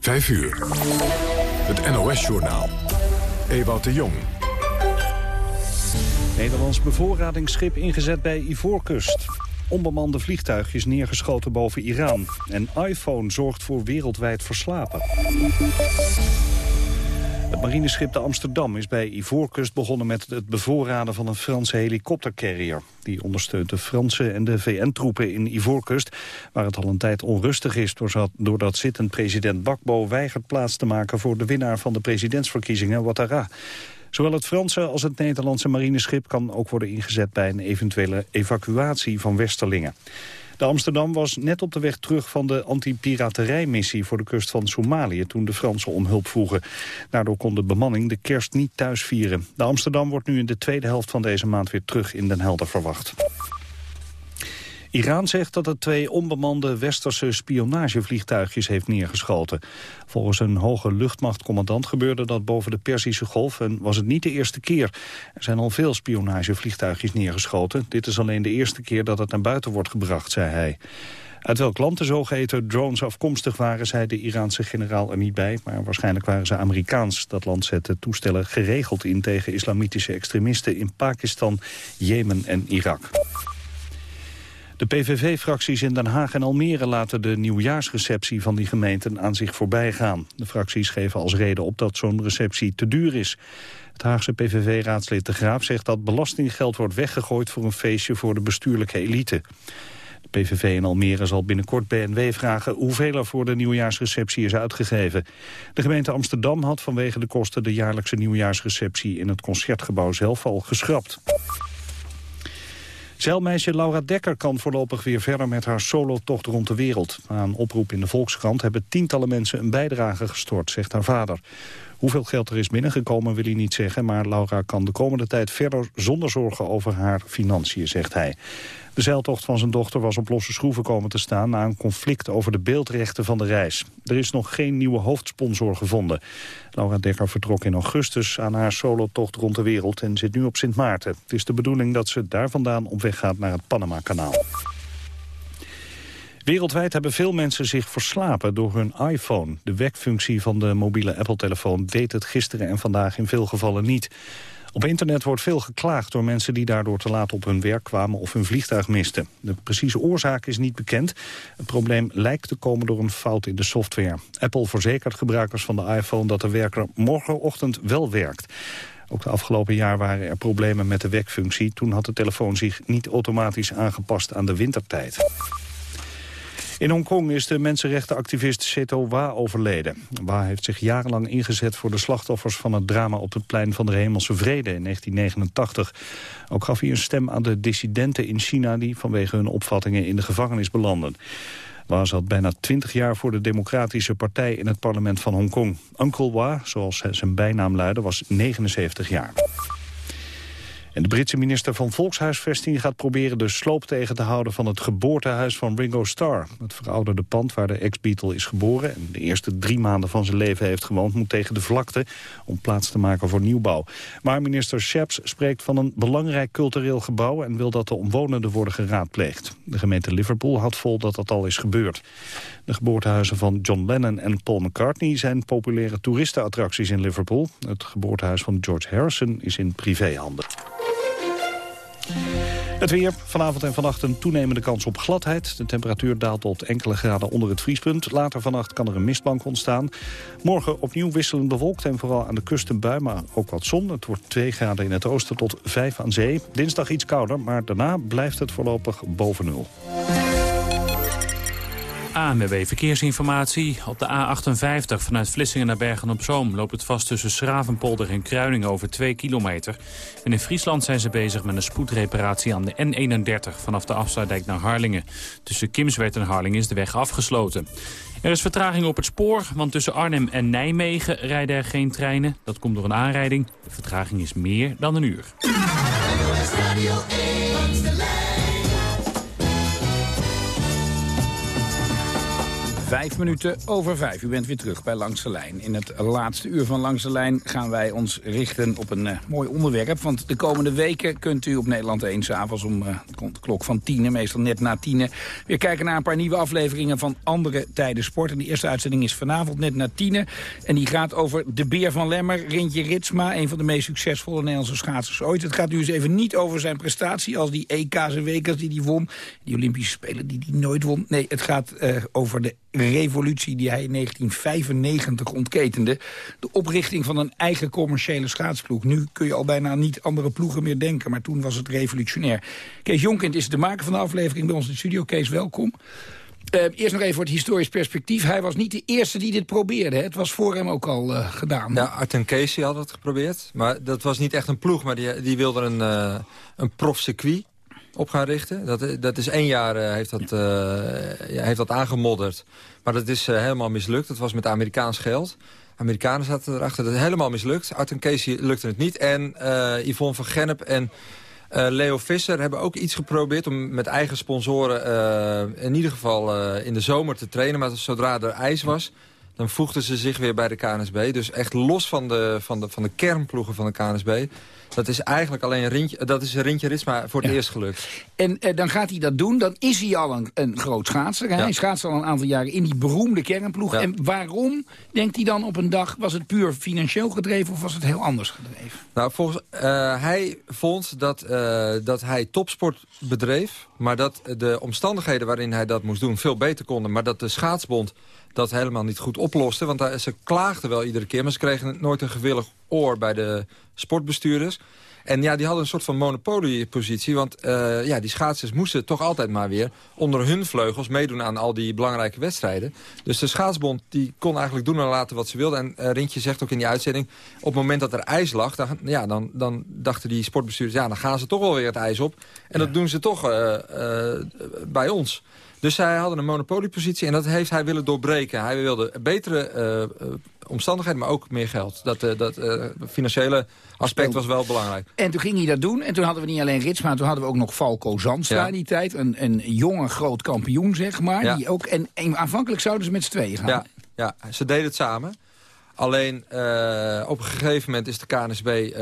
5 uur. Het NOS-journaal. Ewout de Jong. Nederlands bevoorradingsschip ingezet bij Ivoorkust. Onbemande vliegtuigjes neergeschoten boven Iran. En iPhone zorgt voor wereldwijd verslapen. Het marineschip de Amsterdam is bij Ivoorkust begonnen met het bevoorraden van een Franse helikoptercarrier. Die ondersteunt de Franse en de VN-troepen in Ivoorkust, waar het al een tijd onrustig is doordat zittend president Bakbo weigert plaats te maken voor de winnaar van de presidentsverkiezingen, Ouattara. Zowel het Franse als het Nederlandse marineschip kan ook worden ingezet bij een eventuele evacuatie van Westerlingen. De Amsterdam was net op de weg terug van de anti-piraterijmissie voor de kust van Somalië toen de Fransen om hulp vroegen. Daardoor kon de bemanning de kerst niet thuis vieren. De Amsterdam wordt nu in de tweede helft van deze maand weer terug in Den Helder verwacht. Iran zegt dat het twee onbemande westerse spionagevliegtuigjes heeft neergeschoten. Volgens een hoge luchtmachtcommandant gebeurde dat boven de Perzische Golf en was het niet de eerste keer. Er zijn al veel spionagevliegtuigjes neergeschoten. Dit is alleen de eerste keer dat het naar buiten wordt gebracht, zei hij. Uit welk land de zogeheten drones afkomstig waren, zei de Iraanse generaal er niet bij. Maar waarschijnlijk waren ze Amerikaans. Dat land zette toestellen geregeld in tegen islamitische extremisten in Pakistan, Jemen en Irak. De PVV-fracties in Den Haag en Almere laten de nieuwjaarsreceptie van die gemeenten aan zich voorbij gaan. De fracties geven als reden op dat zo'n receptie te duur is. Het Haagse PVV-raadslid De Graaf zegt dat belastinggeld wordt weggegooid voor een feestje voor de bestuurlijke elite. De PVV in Almere zal binnenkort BNW vragen hoeveel er voor de nieuwjaarsreceptie is uitgegeven. De gemeente Amsterdam had vanwege de kosten de jaarlijkse nieuwjaarsreceptie in het Concertgebouw zelf al geschrapt. Zeilmeisje Laura Dekker kan voorlopig weer verder met haar solotocht rond de wereld. Na een oproep in de Volkskrant hebben tientallen mensen een bijdrage gestort, zegt haar vader. Hoeveel geld er is binnengekomen wil hij niet zeggen... maar Laura kan de komende tijd verder zonder zorgen over haar financiën, zegt hij. De zeiltocht van zijn dochter was op losse schroeven komen te staan... na een conflict over de beeldrechten van de reis. Er is nog geen nieuwe hoofdsponsor gevonden. Laura Dekker vertrok in augustus aan haar solotocht rond de wereld... en zit nu op Sint Maarten. Het is de bedoeling dat ze daar vandaan op weg gaat naar het Panama-kanaal. Wereldwijd hebben veel mensen zich verslapen door hun iPhone. De wekfunctie van de mobiele Apple-telefoon deed het gisteren en vandaag in veel gevallen niet. Op internet wordt veel geklaagd door mensen die daardoor te laat op hun werk kwamen of hun vliegtuig misten. De precieze oorzaak is niet bekend. Het probleem lijkt te komen door een fout in de software. Apple verzekert gebruikers van de iPhone dat de werker morgenochtend wel werkt. Ook de afgelopen jaar waren er problemen met de wekfunctie. Toen had de telefoon zich niet automatisch aangepast aan de wintertijd. In Hongkong is de mensenrechtenactivist Seto Wa overleden. Wa heeft zich jarenlang ingezet voor de slachtoffers van het drama op het plein van de Hemelse Vrede in 1989. Ook gaf hij een stem aan de dissidenten in China die vanwege hun opvattingen in de gevangenis belanden. Wa zat bijna twintig jaar voor de Democratische Partij in het parlement van Hongkong. Uncle Wa, zoals zijn bijnaam luidde, was 79 jaar. En de Britse minister van Volkshuisvesting gaat proberen de sloop tegen te houden van het geboortehuis van Ringo Starr. Het verouderde pand waar de ex-Beatle is geboren en de eerste drie maanden van zijn leven heeft gewoond moet tegen de vlakte om plaats te maken voor nieuwbouw. Maar minister Sheps spreekt van een belangrijk cultureel gebouw en wil dat de omwonenden worden geraadpleegd. De gemeente Liverpool houdt vol dat dat al is gebeurd. De geboortehuizen van John Lennon en Paul McCartney zijn populaire toeristenattracties in Liverpool. Het geboortehuis van George Harrison is in privéhanden. Het weer. Vanavond en vannacht een toenemende kans op gladheid. De temperatuur daalt tot enkele graden onder het vriespunt. Later vannacht kan er een mistbank ontstaan. Morgen opnieuw wisselend bewolkt en vooral aan de kust een bui, maar ook wat zon. Het wordt 2 graden in het oosten tot 5 aan zee. Dinsdag iets kouder, maar daarna blijft het voorlopig boven nul. ANWB Verkeersinformatie. Op de A58 vanuit Vlissingen naar Bergen-op-Zoom... loopt het vast tussen Schravenpolder en Kruining over 2 kilometer. En in Friesland zijn ze bezig met een spoedreparatie aan de N31... vanaf de afsluitdijk naar Harlingen. Tussen Kimswert en Harlingen is de weg afgesloten. Er is vertraging op het spoor, want tussen Arnhem en Nijmegen rijden er geen treinen. Dat komt door een aanrijding. De vertraging is meer dan een uur. Vijf minuten over vijf. U bent weer terug bij Langs de Lijn. In het laatste uur van Langs de Lijn gaan wij ons richten op een uh, mooi onderwerp. Want de komende weken kunt u op Nederland 1 s'avonds om uh, de klok van tien, meestal net na tien, weer kijken naar een paar nieuwe afleveringen van Andere Tijden Sport. En die eerste uitzending is vanavond net na tien. En die gaat over de beer van Lemmer, Rintje Ritsma, een van de meest succesvolle Nederlandse schaatsers ooit. Het gaat nu eens even niet over zijn prestatie als die EK's en WK's die hij won. Die Olympische Spelen die hij nooit won. Nee, het gaat over de revolutie die hij in 1995 ontketende. De oprichting van een eigen commerciële schaatsploeg. Nu kun je al bijna niet andere ploegen meer denken, maar toen was het revolutionair. Kees Jonkind is de maker van de aflevering bij ons in de studio. Kees, welkom. Uh, eerst nog even voor het historisch perspectief. Hij was niet de eerste die dit probeerde. Hè? Het was voor hem ook al uh, gedaan. Ja, Arten Casey had het geprobeerd. Maar dat was niet echt een ploeg, maar die, die wilde een, uh, een profcircuit op gaan richten. Dat, dat is één jaar uh, heeft, dat, ja, heeft dat aangemodderd. Maar dat is uh, helemaal mislukt. Dat was met Amerikaans geld. Amerikanen zaten erachter. Dat is helemaal mislukt. Art Casey lukte het niet. En Yvonne van Gennep en Leo Visser hebben ook iets geprobeerd... om met eigen sponsoren in ieder geval in de zomer te trainen. Maar zodra er ijs was dan voegden ze zich weer bij de KNSB. Dus echt los van de, van de, van de kernploegen van de KNSB... Dat is eigenlijk alleen Rintje, dat is Rintje Ritsma voor het ja. eerst gelukt. En eh, dan gaat hij dat doen, dan is hij al een, een groot schaatser. Ja. Hij schaatst al een aantal jaren in die beroemde kernploeg. Ja. En waarom, denkt hij dan op een dag, was het puur financieel gedreven... of was het heel anders gedreven? Nou, volgens, uh, hij vond dat, uh, dat hij topsport bedreef... maar dat de omstandigheden waarin hij dat moest doen veel beter konden... maar dat de schaatsbond dat helemaal niet goed oploste. Want daar, ze klaagden wel iedere keer, maar ze kregen nooit een gewillig oor bij de sportbestuurders. En ja, die hadden een soort van monopoliepositie. Want uh, ja, die schaatsers moesten toch altijd maar weer onder hun vleugels meedoen aan al die belangrijke wedstrijden. Dus de schaatsbond die kon eigenlijk doen en laten wat ze wilde. En uh, Rintje zegt ook in die uitzending, op het moment dat er ijs lag, dan, ja, dan, dan dachten die sportbestuurders, ja, dan gaan ze toch wel weer het ijs op. En ja. dat doen ze toch uh, bij ons. Dus zij hadden een monopoliepositie en dat heeft hij willen doorbreken. Hij wilde betere uh, omstandigheden, maar ook meer geld. Dat, uh, dat financiële aspect was wel belangrijk. En toen ging hij dat doen. En toen hadden we niet alleen Ritsma, toen hadden we ook nog Falco Zandstra ja. in die tijd. Een, een jonge groot kampioen, zeg maar. Ja. Die ook, en, en aanvankelijk zouden ze met z'n tweeën gaan. Ja, ja, ze deden het samen. Alleen uh, op een gegeven moment is de KNSB uh,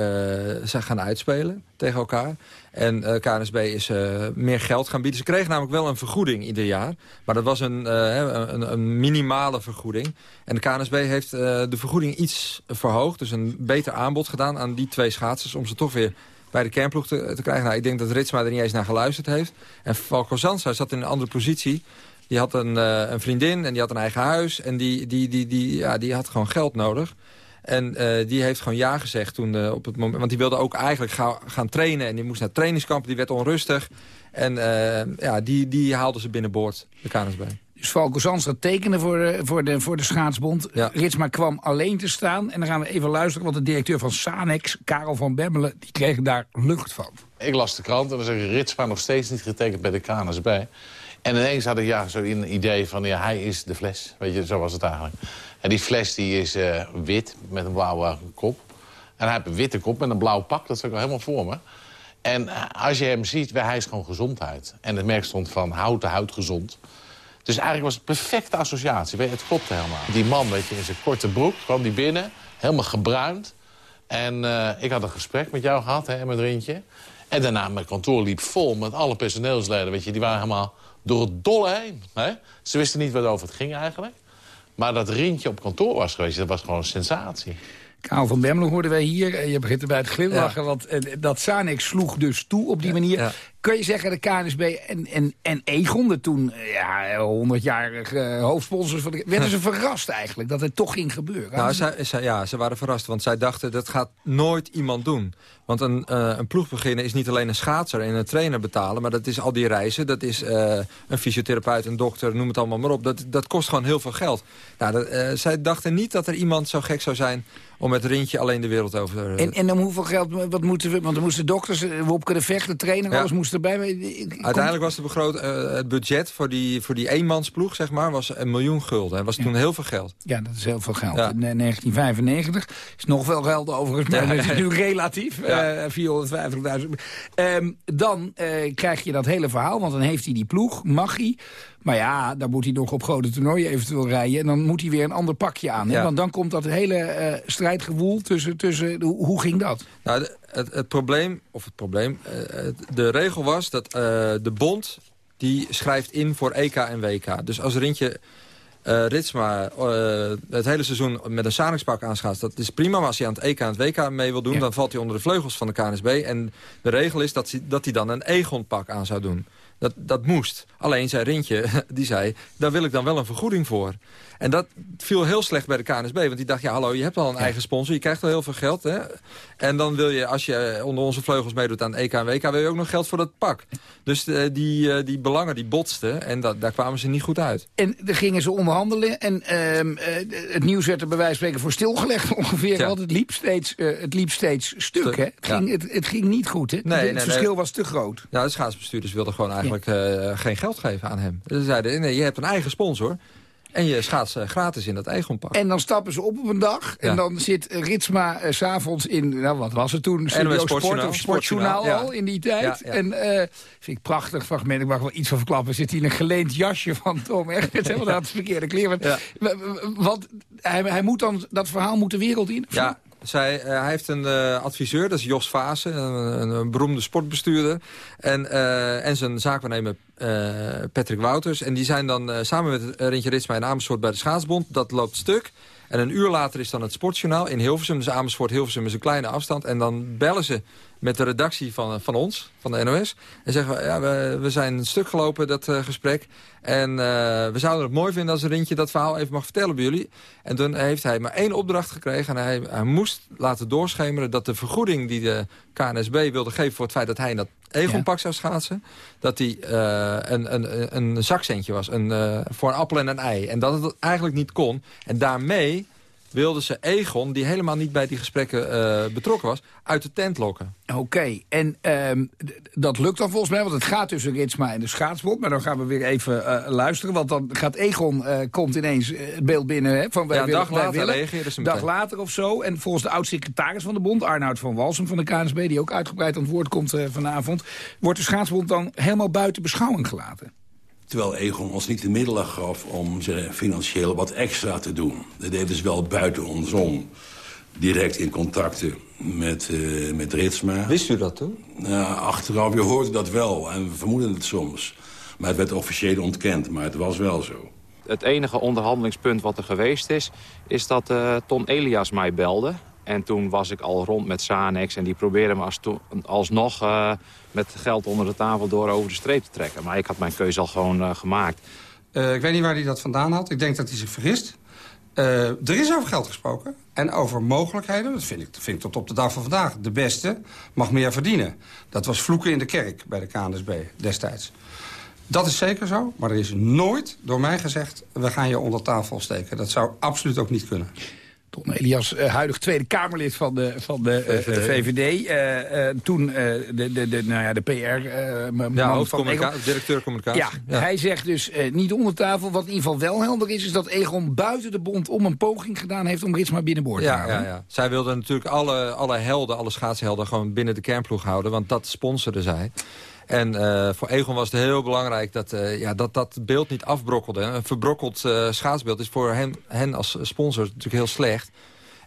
ze gaan uitspelen tegen elkaar. En uh, KNSB is meer geld gaan bieden. Ze kregen namelijk wel een vergoeding ieder jaar. Maar dat was een, een, een minimale vergoeding. En de KNSB heeft de vergoeding iets verhoogd. Dus een beter aanbod gedaan aan die twee schaatsers... om ze toch weer bij de kernploeg te, te krijgen. Nou, ik denk dat Ritsma er niet eens naar geluisterd heeft. En Falco Zansa zat in een andere positie. Die had een, uh, een, vriendin en die had een eigen huis. En die, die, die, die, ja, die had gewoon geld nodig. En uh, die heeft gewoon ja gezegd toen uh, op het moment. Want die wilde ook eigenlijk ga, gaan trainen. En die moest naar trainingskampen. Die werd onrustig. En ja, die, die haalden ze binnenboord, de KNSB. Dus Valko Zandstra tekende voor de, voor de, voor de schaatsbond. Ja. Ritsma kwam alleen te staan. En dan gaan we even luisteren, want de directeur van Sanex, Karel van Bemmelen... die kreeg daar lucht van. Ik las de krant en dan zeg Ritsma nog steeds niet getekend bij de KNSB. En ineens had ik ja, zo een idee van, ja, hij is de fles. Weet je, zo was het eigenlijk. En die fles die is uh, wit met een blauwe kop. En hij heeft een witte kop met een blauw pak. Dat is ook helemaal voor me. En als je hem ziet, hij is gewoon gezondheid. En het merk stond van houd de gezond. Dus eigenlijk was het perfecte associatie. Weet je, het klopte helemaal. Die man, weet je, in zijn korte broek kwam die binnen. Helemaal gebruind. En uh, ik had een gesprek met jou gehad, hè, met Rintje. En daarna mijn kantoor liep vol met alle personeelsleden. Weet je, die waren helemaal door het dolle heen. Hè? Ze wisten niet waarover het ging eigenlijk. Maar dat Rintje op kantoor was geweest, dat was gewoon een sensatie. Karel van Bemmelen hoorden wij hier. Je begint erbij te glimlachen, ja. want uh, dat Sanex sloeg dus toe op die ja, manier. Ja. Kun je zeggen, de KNSB en, en, en Egon, de toen ja, 100-jarige hoofdsponsors... Van de, werden ze verrast eigenlijk dat het toch ging gebeuren? Nou, zij, zij, ja, ze waren verrast, want zij dachten dat gaat nooit iemand doen. Want een, uh, een ploeg beginnen is niet alleen een schaatser en een trainer betalen... maar dat is al die reizen, dat is uh, een fysiotherapeut, een dokter, noem het allemaal maar op. Dat, dat kost gewoon heel veel geld. Nou, dat, uh, zij dachten niet dat er iemand zo gek zou zijn om met Rintje alleen de wereld over te... En, en om hoeveel geld wat moeten we... Want er moesten dokters, Wopke de Vecht, de trainer, ja. alles moest moest erbij. Uiteindelijk was de begroot, uh, het budget voor die, voor die eenmansploeg, zeg maar, was een miljoen gulden. Dat was toen heel veel geld. Ja, dat is heel veel geld. In 1995 is nog veel geld overigens, maar dat is nu relatief. Uh, 450.000. Um, dan uh, krijg je dat hele verhaal, want dan heeft hij die ploeg, mag hij. Maar ja, dan moet hij nog op grote toernooien eventueel rijden. En dan moet hij weer een ander pakje aan. Want dan komt dat hele strijdgewoel tussen... tussen hoe, hoe ging dat? Nou, het, het, probleem, of het probleem... Uh, de regel was dat uh, de bond die schrijft in voor EK en WK. Dus als Rintje uh, Ritsma uh, het hele seizoen met een Saningspak aanschaat... dat is prima, maar als hij aan het EK en het WK mee wil doen... dan valt hij onder de vleugels van de KNSB. En de regel is dat hij, dat hij dan een Egon-pak aan zou doen. Dat, dat moest. Alleen zei Rintje, die zei, daar wil ik dan wel een vergoeding voor. En dat viel heel slecht bij de KNSB. Want die dacht, ja hallo, je hebt al een eigen sponsor. Je krijgt al heel veel geld. Hè? En dan wil je, als je onder onze vleugels meedoet aan EK en WK... wil je ook nog geld voor dat pak. Dus uh, die, uh, die belangen die botsten. En dat, daar kwamen ze niet goed uit. En dan gingen ze onderhandelen. En uh, het nieuws werd er bij wijze van spreken voor stilgelegd ongeveer. Want het liep steeds, het liep steeds stuk. Hè? Het, ging, het, het, ging niet goed. Hè? Nee, het nee, verschil was te groot. Nou, de schaatsbestuurders wilden gewoon eigenlijk geen geld geven aan hem. Ze zeiden, nee, je hebt een eigen sponsor... En je schaats gratis in dat Egonpark. En dan stappen ze op op een dag. En dan zit Ritsma uh, s'avonds in, nou wat was het toen? Studio Sport of Sportjournaal al in die tijd. En uh, vind ik prachtig fragment. Ik mag wel iets van verklappen. Zit hij in een geleend jasje van Tom Echt. Helemaal het verkeerde kleren. Want hij, hij moet dan, dat verhaal moet de wereld in. Ja, zij, uh, hij heeft een uh, adviseur, dat is Jos Vaassen, een, een, beroemde sportbestuurder. En, uh, en zijn zaakwaarnemer Patrick Wouters. En die zijn dan samen met Rintje Ritsma in Amersfoort bij de Schaatsbond. Dat loopt stuk. En een uur later is dan het sportjournaal in Hilversum. Dus Amersfoort, Hilversum is een kleine afstand. En dan bellen ze met de redactie van, van ons, van de NOS. En zeggen ja, we, we zijn een stuk gelopen, dat uh, gesprek. En uh, we zouden het mooi vinden als Rintje dat verhaal even mag vertellen bij jullie. En toen heeft hij maar één opdracht gekregen. En hij, hij moest laten doorschemeren dat de vergoeding die de KNSB wilde geven... voor het feit dat hij in dat Egon-pak zou schaatsen... dat hij uh, een, een, een zakcentje was een, voor een appel en een ei. En dat het eigenlijk niet kon. En daarmee wilden ze Egon, die helemaal niet bij die gesprekken uh, betrokken was, uit de tent lokken. Oké, en um, dat lukt dan volgens mij, want het gaat tussen Ritsma en de schaatsbond. Maar dan gaan we weer even uh, luisteren, want dan gaat Egon, uh, komt ineens het beeld binnen. Hè, van wij ja, willen, dag later reageerde ze dag later of zo. En volgens de oud-secretaris van de bond, Arnoud van Walsum van de KNSB... die ook uitgebreid aan het woord komt vanavond... wordt de schaatsbond dan helemaal buiten beschouwing gelaten. Terwijl Egon ons niet de middelen gaf om ze financieel wat extra te doen. Dat deed dus wel buiten ons om. Direct in contacten met, uh, met Ritsma. Wist u dat toen? Nou, achteraf, je hoorde dat wel en we vermoeden het soms. Maar het werd officieel ontkend, maar het was wel zo. Het enige onderhandelingspunt wat er geweest is... is dat uh, Ton Elias mij belde. En toen was ik al rond met Sanex en die probeerde me als alsnog uh, met geld onder de tafel door over de streep te trekken. Maar ik had mijn keuze al gewoon uh, gemaakt. Uh, ik weet niet waar hij dat vandaan had. Ik denk dat hij zich vergist. er is over geld gesproken en over mogelijkheden. Dat vind ik, vind ik tot op de dag van vandaag. De beste mag meer verdienen. Dat was vloeken in de kerk bij de KNSB destijds. Dat is zeker zo, maar er is nooit door mij gezegd... we gaan je onder tafel steken. Dat zou absoluut ook niet kunnen. Ton Elias, uh, huidig Tweede Kamerlid van de, van de, uh, de VVD. Uh, toen de, de, de, nou ja, de PR... ja, van directeur communicatie. Ja, ja, hij zegt dus niet onder tafel. Wat in ieder geval wel helder is, is dat Egon buiten de bond om een poging gedaan heeft om Ritsma binnenboord te halen. Ja, ja. Zij wilden natuurlijk alle, alle helden, alle schaatshelden gewoon binnen de kernploeg houden. Want dat sponsorde zij. En uh, voor Egon was het heel belangrijk dat, uh, ja, dat dat beeld niet afbrokkelde. Een verbrokkeld uh, schaatsbeeld is voor hen, hen als sponsor natuurlijk heel slecht.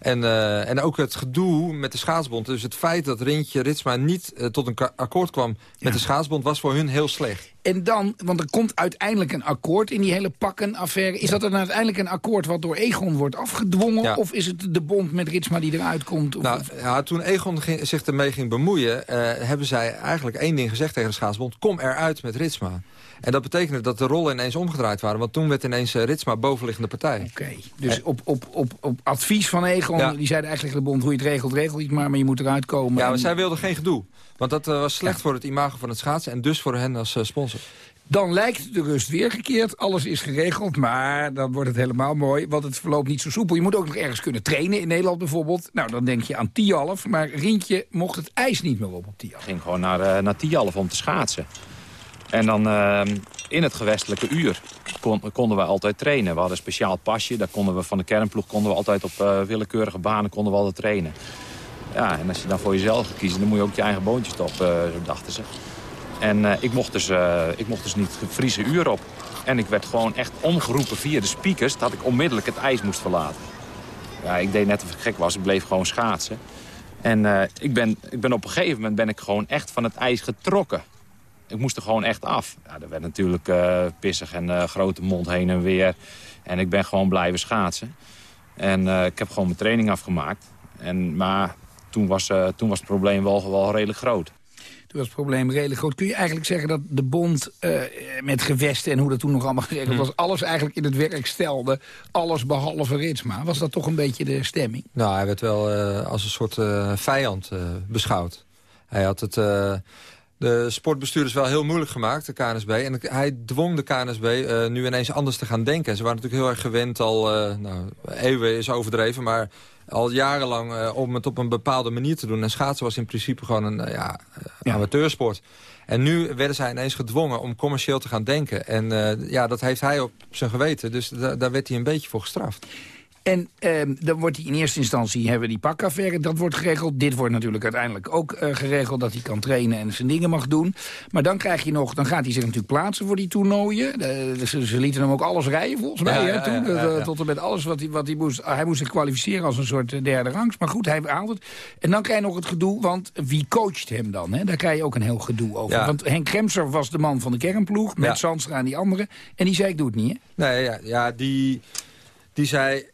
En, uh, en ook het gedoe met de schaatsbond. Dus het feit dat Rintje Ritsma niet uh, tot een akkoord kwam met de schaatsbond... was voor hun heel slecht. En dan, want er komt uiteindelijk een akkoord in die hele pakkenaffaire. Is dat dan uiteindelijk een akkoord wat door Egon wordt afgedwongen? Ja. Of is het de bond met Ritsma die eruit komt? Of, nou, ja, toen Egon ging, zich ermee ging bemoeien... Uh, hebben zij eigenlijk één ding gezegd tegen de schaatsbond. Kom eruit met Ritsma. En dat betekende dat de rollen ineens omgedraaid waren. Want toen werd ineens uh, Ritsma bovenliggende partij. Oké, dus op, op, op, op advies van Egon, ja. die zeiden eigenlijk de bond... hoe je het regelt, regel je het maar, maar je moet eruit komen. Ja, maar zij wilden geen gedoe. Want dat uh, was slecht ja. voor het imago van het schaatsen... en dus voor hen als uh, sponsor. Dan lijkt de rust weer gekeerd. Alles is geregeld, maar dan wordt het helemaal mooi. Want het verloopt niet zo soepel. Je moet ook nog ergens kunnen trainen in Nederland bijvoorbeeld. Nou, dan denk je aan Tialf. Maar Rientje mocht het ijs niet meer op op Tialf. Ik ging gewoon naar, uh, naar Tialf om te schaatsen. En dan uh, in het gewestelijke uur kon, konden we altijd trainen. We hadden een speciaal pasje. Daar konden we van de kernploeg konden we altijd op uh, willekeurige banen konden we altijd trainen. Ja, en als je dan voor jezelf kiezen, dan moet je ook je eigen boontjes stoppen, zo dachten ze. En uh, ik, mocht dus, ik mocht dus niet Friese uur op. En ik werd gewoon echt omgeroepen via de speakers... dat ik onmiddellijk het ijs moest verlaten. Ja, ik deed net of ik gek was. Ik bleef gewoon schaatsen. En ik, ben, ik ben op een gegeven moment ben ik gewoon echt van het ijs getrokken. Ik moest er gewoon echt af. Ja, er werd natuurlijk pissig en grote mond heen en weer. En ik ben gewoon blijven schaatsen. En ik heb gewoon mijn training afgemaakt. En, maar toen was, toen was het probleem wel, wel redelijk groot. Toen was het probleem redelijk groot. Kun je eigenlijk zeggen dat de bond uh, met gewesten... en hoe dat toen nog allemaal geregeld was... alles eigenlijk in het werk stelde, alles behalve Ritsma? Was dat toch een beetje de stemming? Nou, hij werd wel uh, als een soort uh, vijand beschouwd. Hij had het... de sportbestuurders wel heel moeilijk gemaakt, de KNSB. En hij dwong de KNSB nu ineens anders te gaan denken. Ze waren natuurlijk heel erg gewend al... nou, eeuwen is overdreven, maar al jarenlang uh, om het op een bepaalde manier te doen. En schaatsen was in principe gewoon een ja, ja. amateursport. En nu werden zij ineens gedwongen om commercieel te gaan denken. En ja, dat heeft hij op zijn geweten. Dus daar werd hij een beetje voor gestraft. En eh, dan wordt hij in eerste instantie hebben die pakaffaire, dat wordt geregeld. Dit wordt natuurlijk uiteindelijk ook uh, geregeld dat hij kan trainen en zijn dingen mag doen. Maar dan krijg je nog, dan gaat hij zich natuurlijk plaatsen voor die toernooien. Ze, ze, lieten hem ook alles rijden volgens mij. Ja, hè, toen, ja, ja, tot en met alles wat hij, wat hij moest. Hij moest zich kwalificeren als een soort derde rangs. Maar goed, hij haalt het. En dan krijg je nog het gedoe, want wie coacht hem dan? Hè? Daar krijg je ook een heel gedoe over. Want Henk Kremser was de man van de kernploeg, met Sandstra en die anderen. En die zei, ik doe het niet, hè? Nee, ja, ja die... Die zei,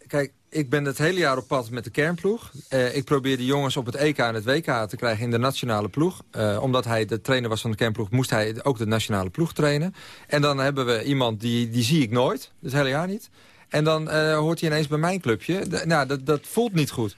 ik ben het hele jaar op pad met de kernploeg. Uh, ik probeer de jongens op het EK en het WK te krijgen in de nationale ploeg. Uh, omdat hij de trainer was van de kernploeg, moest hij ook de nationale ploeg trainen. En dan hebben we iemand, die, die zie ik nooit, het hele jaar niet. En dan uh, hoort hij ineens bij mijn clubje. Nou, dat, dat voelt niet goed.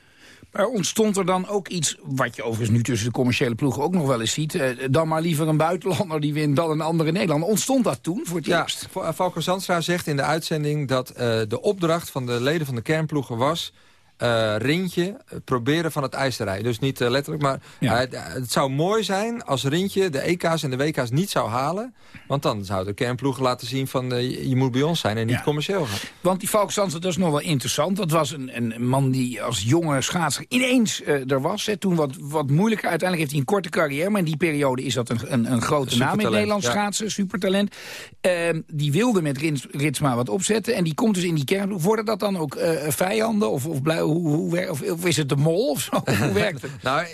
Maar ontstond er dan ook iets, wat je overigens nu tussen de commerciële ploegen ook nog wel eens ziet... Eh, dan maar liever een buitenlander die wint dan een andere Nederlander. Ontstond dat toen voor het ja, eerst? Valko Zandstra zegt in de uitzending dat uh, de opdracht van de leden van de kernploegen was uh, Rintje proberen van het ijs te rijden. Dus niet uh, letterlijk, maar ja. uh, het zou mooi zijn als Rintje de EK's en de WK's niet zou halen. Want dan zou de kernploeg laten zien van je moet bij ons zijn en niet ja. commercieel gaan. Want die Falk Sands, dat is nog wel interessant. Dat was een, een man die als jonge schaatser ineens er was. Hè. Toen wat, wat moeilijker. Uiteindelijk heeft hij een korte carrière. Maar in die periode is dat een, een, een grote naam in het Nederlands ja. schaatsen. Supertalent. Ehm, die wilde met Rins, Ritsma wat opzetten. En die komt dus in die kernploeg. Worden dat dan ook vijanden of, of blij, hoe, hoe, of, of, is het de mol of zo? hoe werkt het? nou,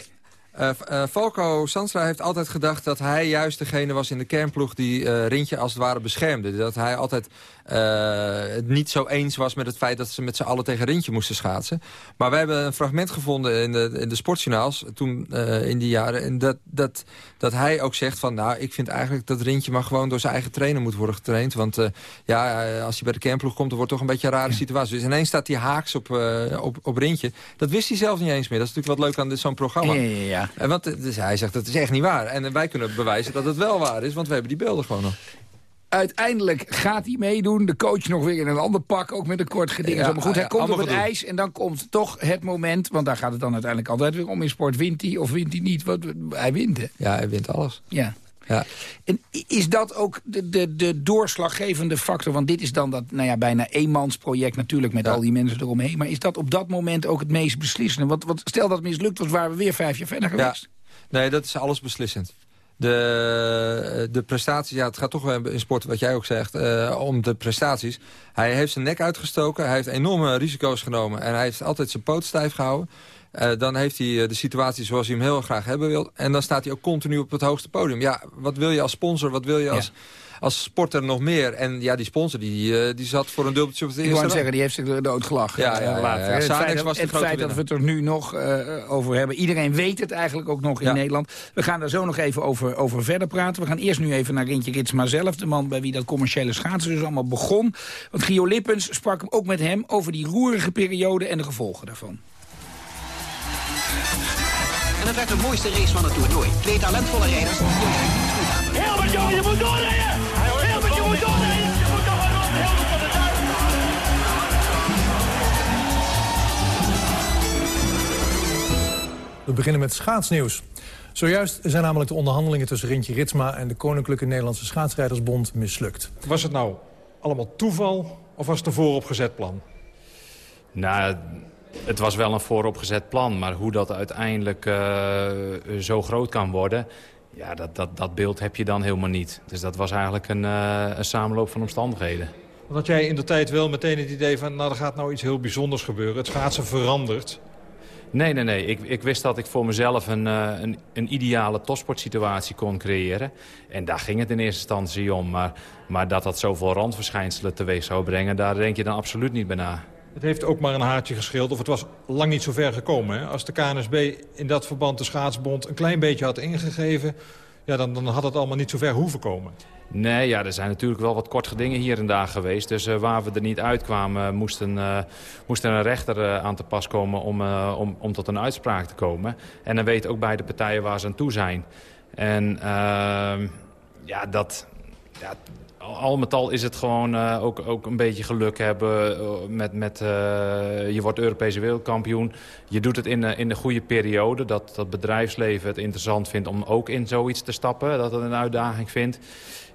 uh, Falco heeft altijd gedacht dat hij juist degene was in de kernploeg... die uh, Rintje als het ware beschermde. Dat hij altijd het niet zo eens was met het feit dat ze met z'n allen tegen Rintje moesten schaatsen. Maar we hebben een fragment gevonden in de, in de sportjournaals toen in die jaren... En dat, dat, dat hij ook zegt van, nou, ik vind eigenlijk dat Rintje maar gewoon door zijn eigen trainer moet worden getraind. Want ja, als hij bij de kernploeg komt, dan wordt toch een beetje een rare ja. situatie. Dus ineens staat hij haaks op, op, op Rintje. Dat wist hij zelf niet eens meer. Dat is natuurlijk wat leuk aan zo'n programma. Ja, ja, ja. En want dus hij zegt dat is echt niet waar. En wij kunnen bewijzen dat het wel waar is, want we hebben die beelden gewoon nog. Uiteindelijk gaat hij meedoen. De coach nog weer in een ander pak, ook met een kort geding. Ja, maar goed, hij komt op het ijs en dan komt toch het moment... want daar gaat het dan uiteindelijk altijd weer om in sport. Wint hij of wint hij niet? Want hij wint, hè? Ja, hij wint alles. Ja. Ja. En is dat ook de, de, de doorslaggevende factor? Want dit is dan dat nou ja, bijna eenmansproject natuurlijk met ja. al die mensen eromheen. Maar is dat op dat moment ook het meest beslissende? Want, want stel dat het mislukt was, waren we weer vijf jaar verder geweest. Ja. Nee, dat is alles beslissend. De, de prestaties, ja, het gaat toch wel in sport, wat jij ook zegt, uh, om de prestaties. Hij heeft zijn nek uitgestoken, hij heeft enorme risico's genomen... en hij heeft altijd zijn poot stijf gehouden. Uh, dan heeft hij uh, de situatie zoals hij hem heel graag hebben wil. En dan staat hij ook continu op het hoogste podium. Ja, wat wil je als sponsor, wat wil je als... Ja als sporter nog meer. En ja, die sponsor die, uh, die zat voor een dubbeltje op het eerste. Ik wou zeggen, die heeft zich doodgelachen. Ja, ja, ja, later. ja, Het feit, was het feit dat we het er nu nog uh, over hebben. Iedereen weet het eigenlijk ook nog in Nederland. We gaan daar zo nog even over, over verder praten. We gaan eerst nu even naar Rintje Ritsma zelf. De man bij wie dat commerciële schaatsen dus allemaal begon. Want Gio Lippens sprak ook met hem over die roerige periode en de gevolgen daarvan. En het werd de mooiste race van het toernooi. Twee talentvolle rijders. Heel wat jongen, je moet doorrijden! We beginnen met schaatsnieuws. Zojuist zijn namelijk de onderhandelingen tussen Rintje Ritsma... en de Koninklijke Nederlandse Schaatsrijdersbond mislukt. Was het nou allemaal toeval of was het een vooropgezet plan? Nou, het was wel een vooropgezet plan. Maar hoe dat uiteindelijk uh, zo groot kan worden... ja, dat, dat, dat beeld heb je dan helemaal niet. Dus dat was eigenlijk een, uh, een samenloop van omstandigheden. Want had jij in de tijd wel meteen het idee van... nou, er gaat nou iets heel bijzonders gebeuren. Het schaatsen verandert. Nee, nee, nee. Ik, ik wist dat ik voor mezelf een, uh, een, een ideale topsportsituatie kon creëren. En daar ging het in eerste instantie om. Maar, maar dat dat zoveel randverschijnselen teweeg zou brengen... daar denk je dan absoluut niet bij na. Het heeft ook maar een haartje gescheeld, of het was lang niet zo ver gekomen. Hè? Als de KNSB in dat verband de schaatsbond een klein beetje had ingegeven... Ja, dan, dan had het allemaal niet zo ver hoeven komen. Nee, ja, er zijn natuurlijk wel wat kort gedingen hier en daar geweest. Dus uh, waar we er niet uitkwamen, moesten, uh, moesten een rechter aan te pas komen om, om, om tot een uitspraak te komen. En dan weten ook beide partijen waar ze aan toe zijn. En ehm, ja, dat... Ja, al met al is het gewoon uh, ook, ook een beetje geluk hebben met... met uh, je wordt Europese wereldkampioen. Je doet het in, in de goede periode. Dat, dat bedrijfsleven het interessant vindt om ook in zoiets te stappen. Dat het een uitdaging vindt.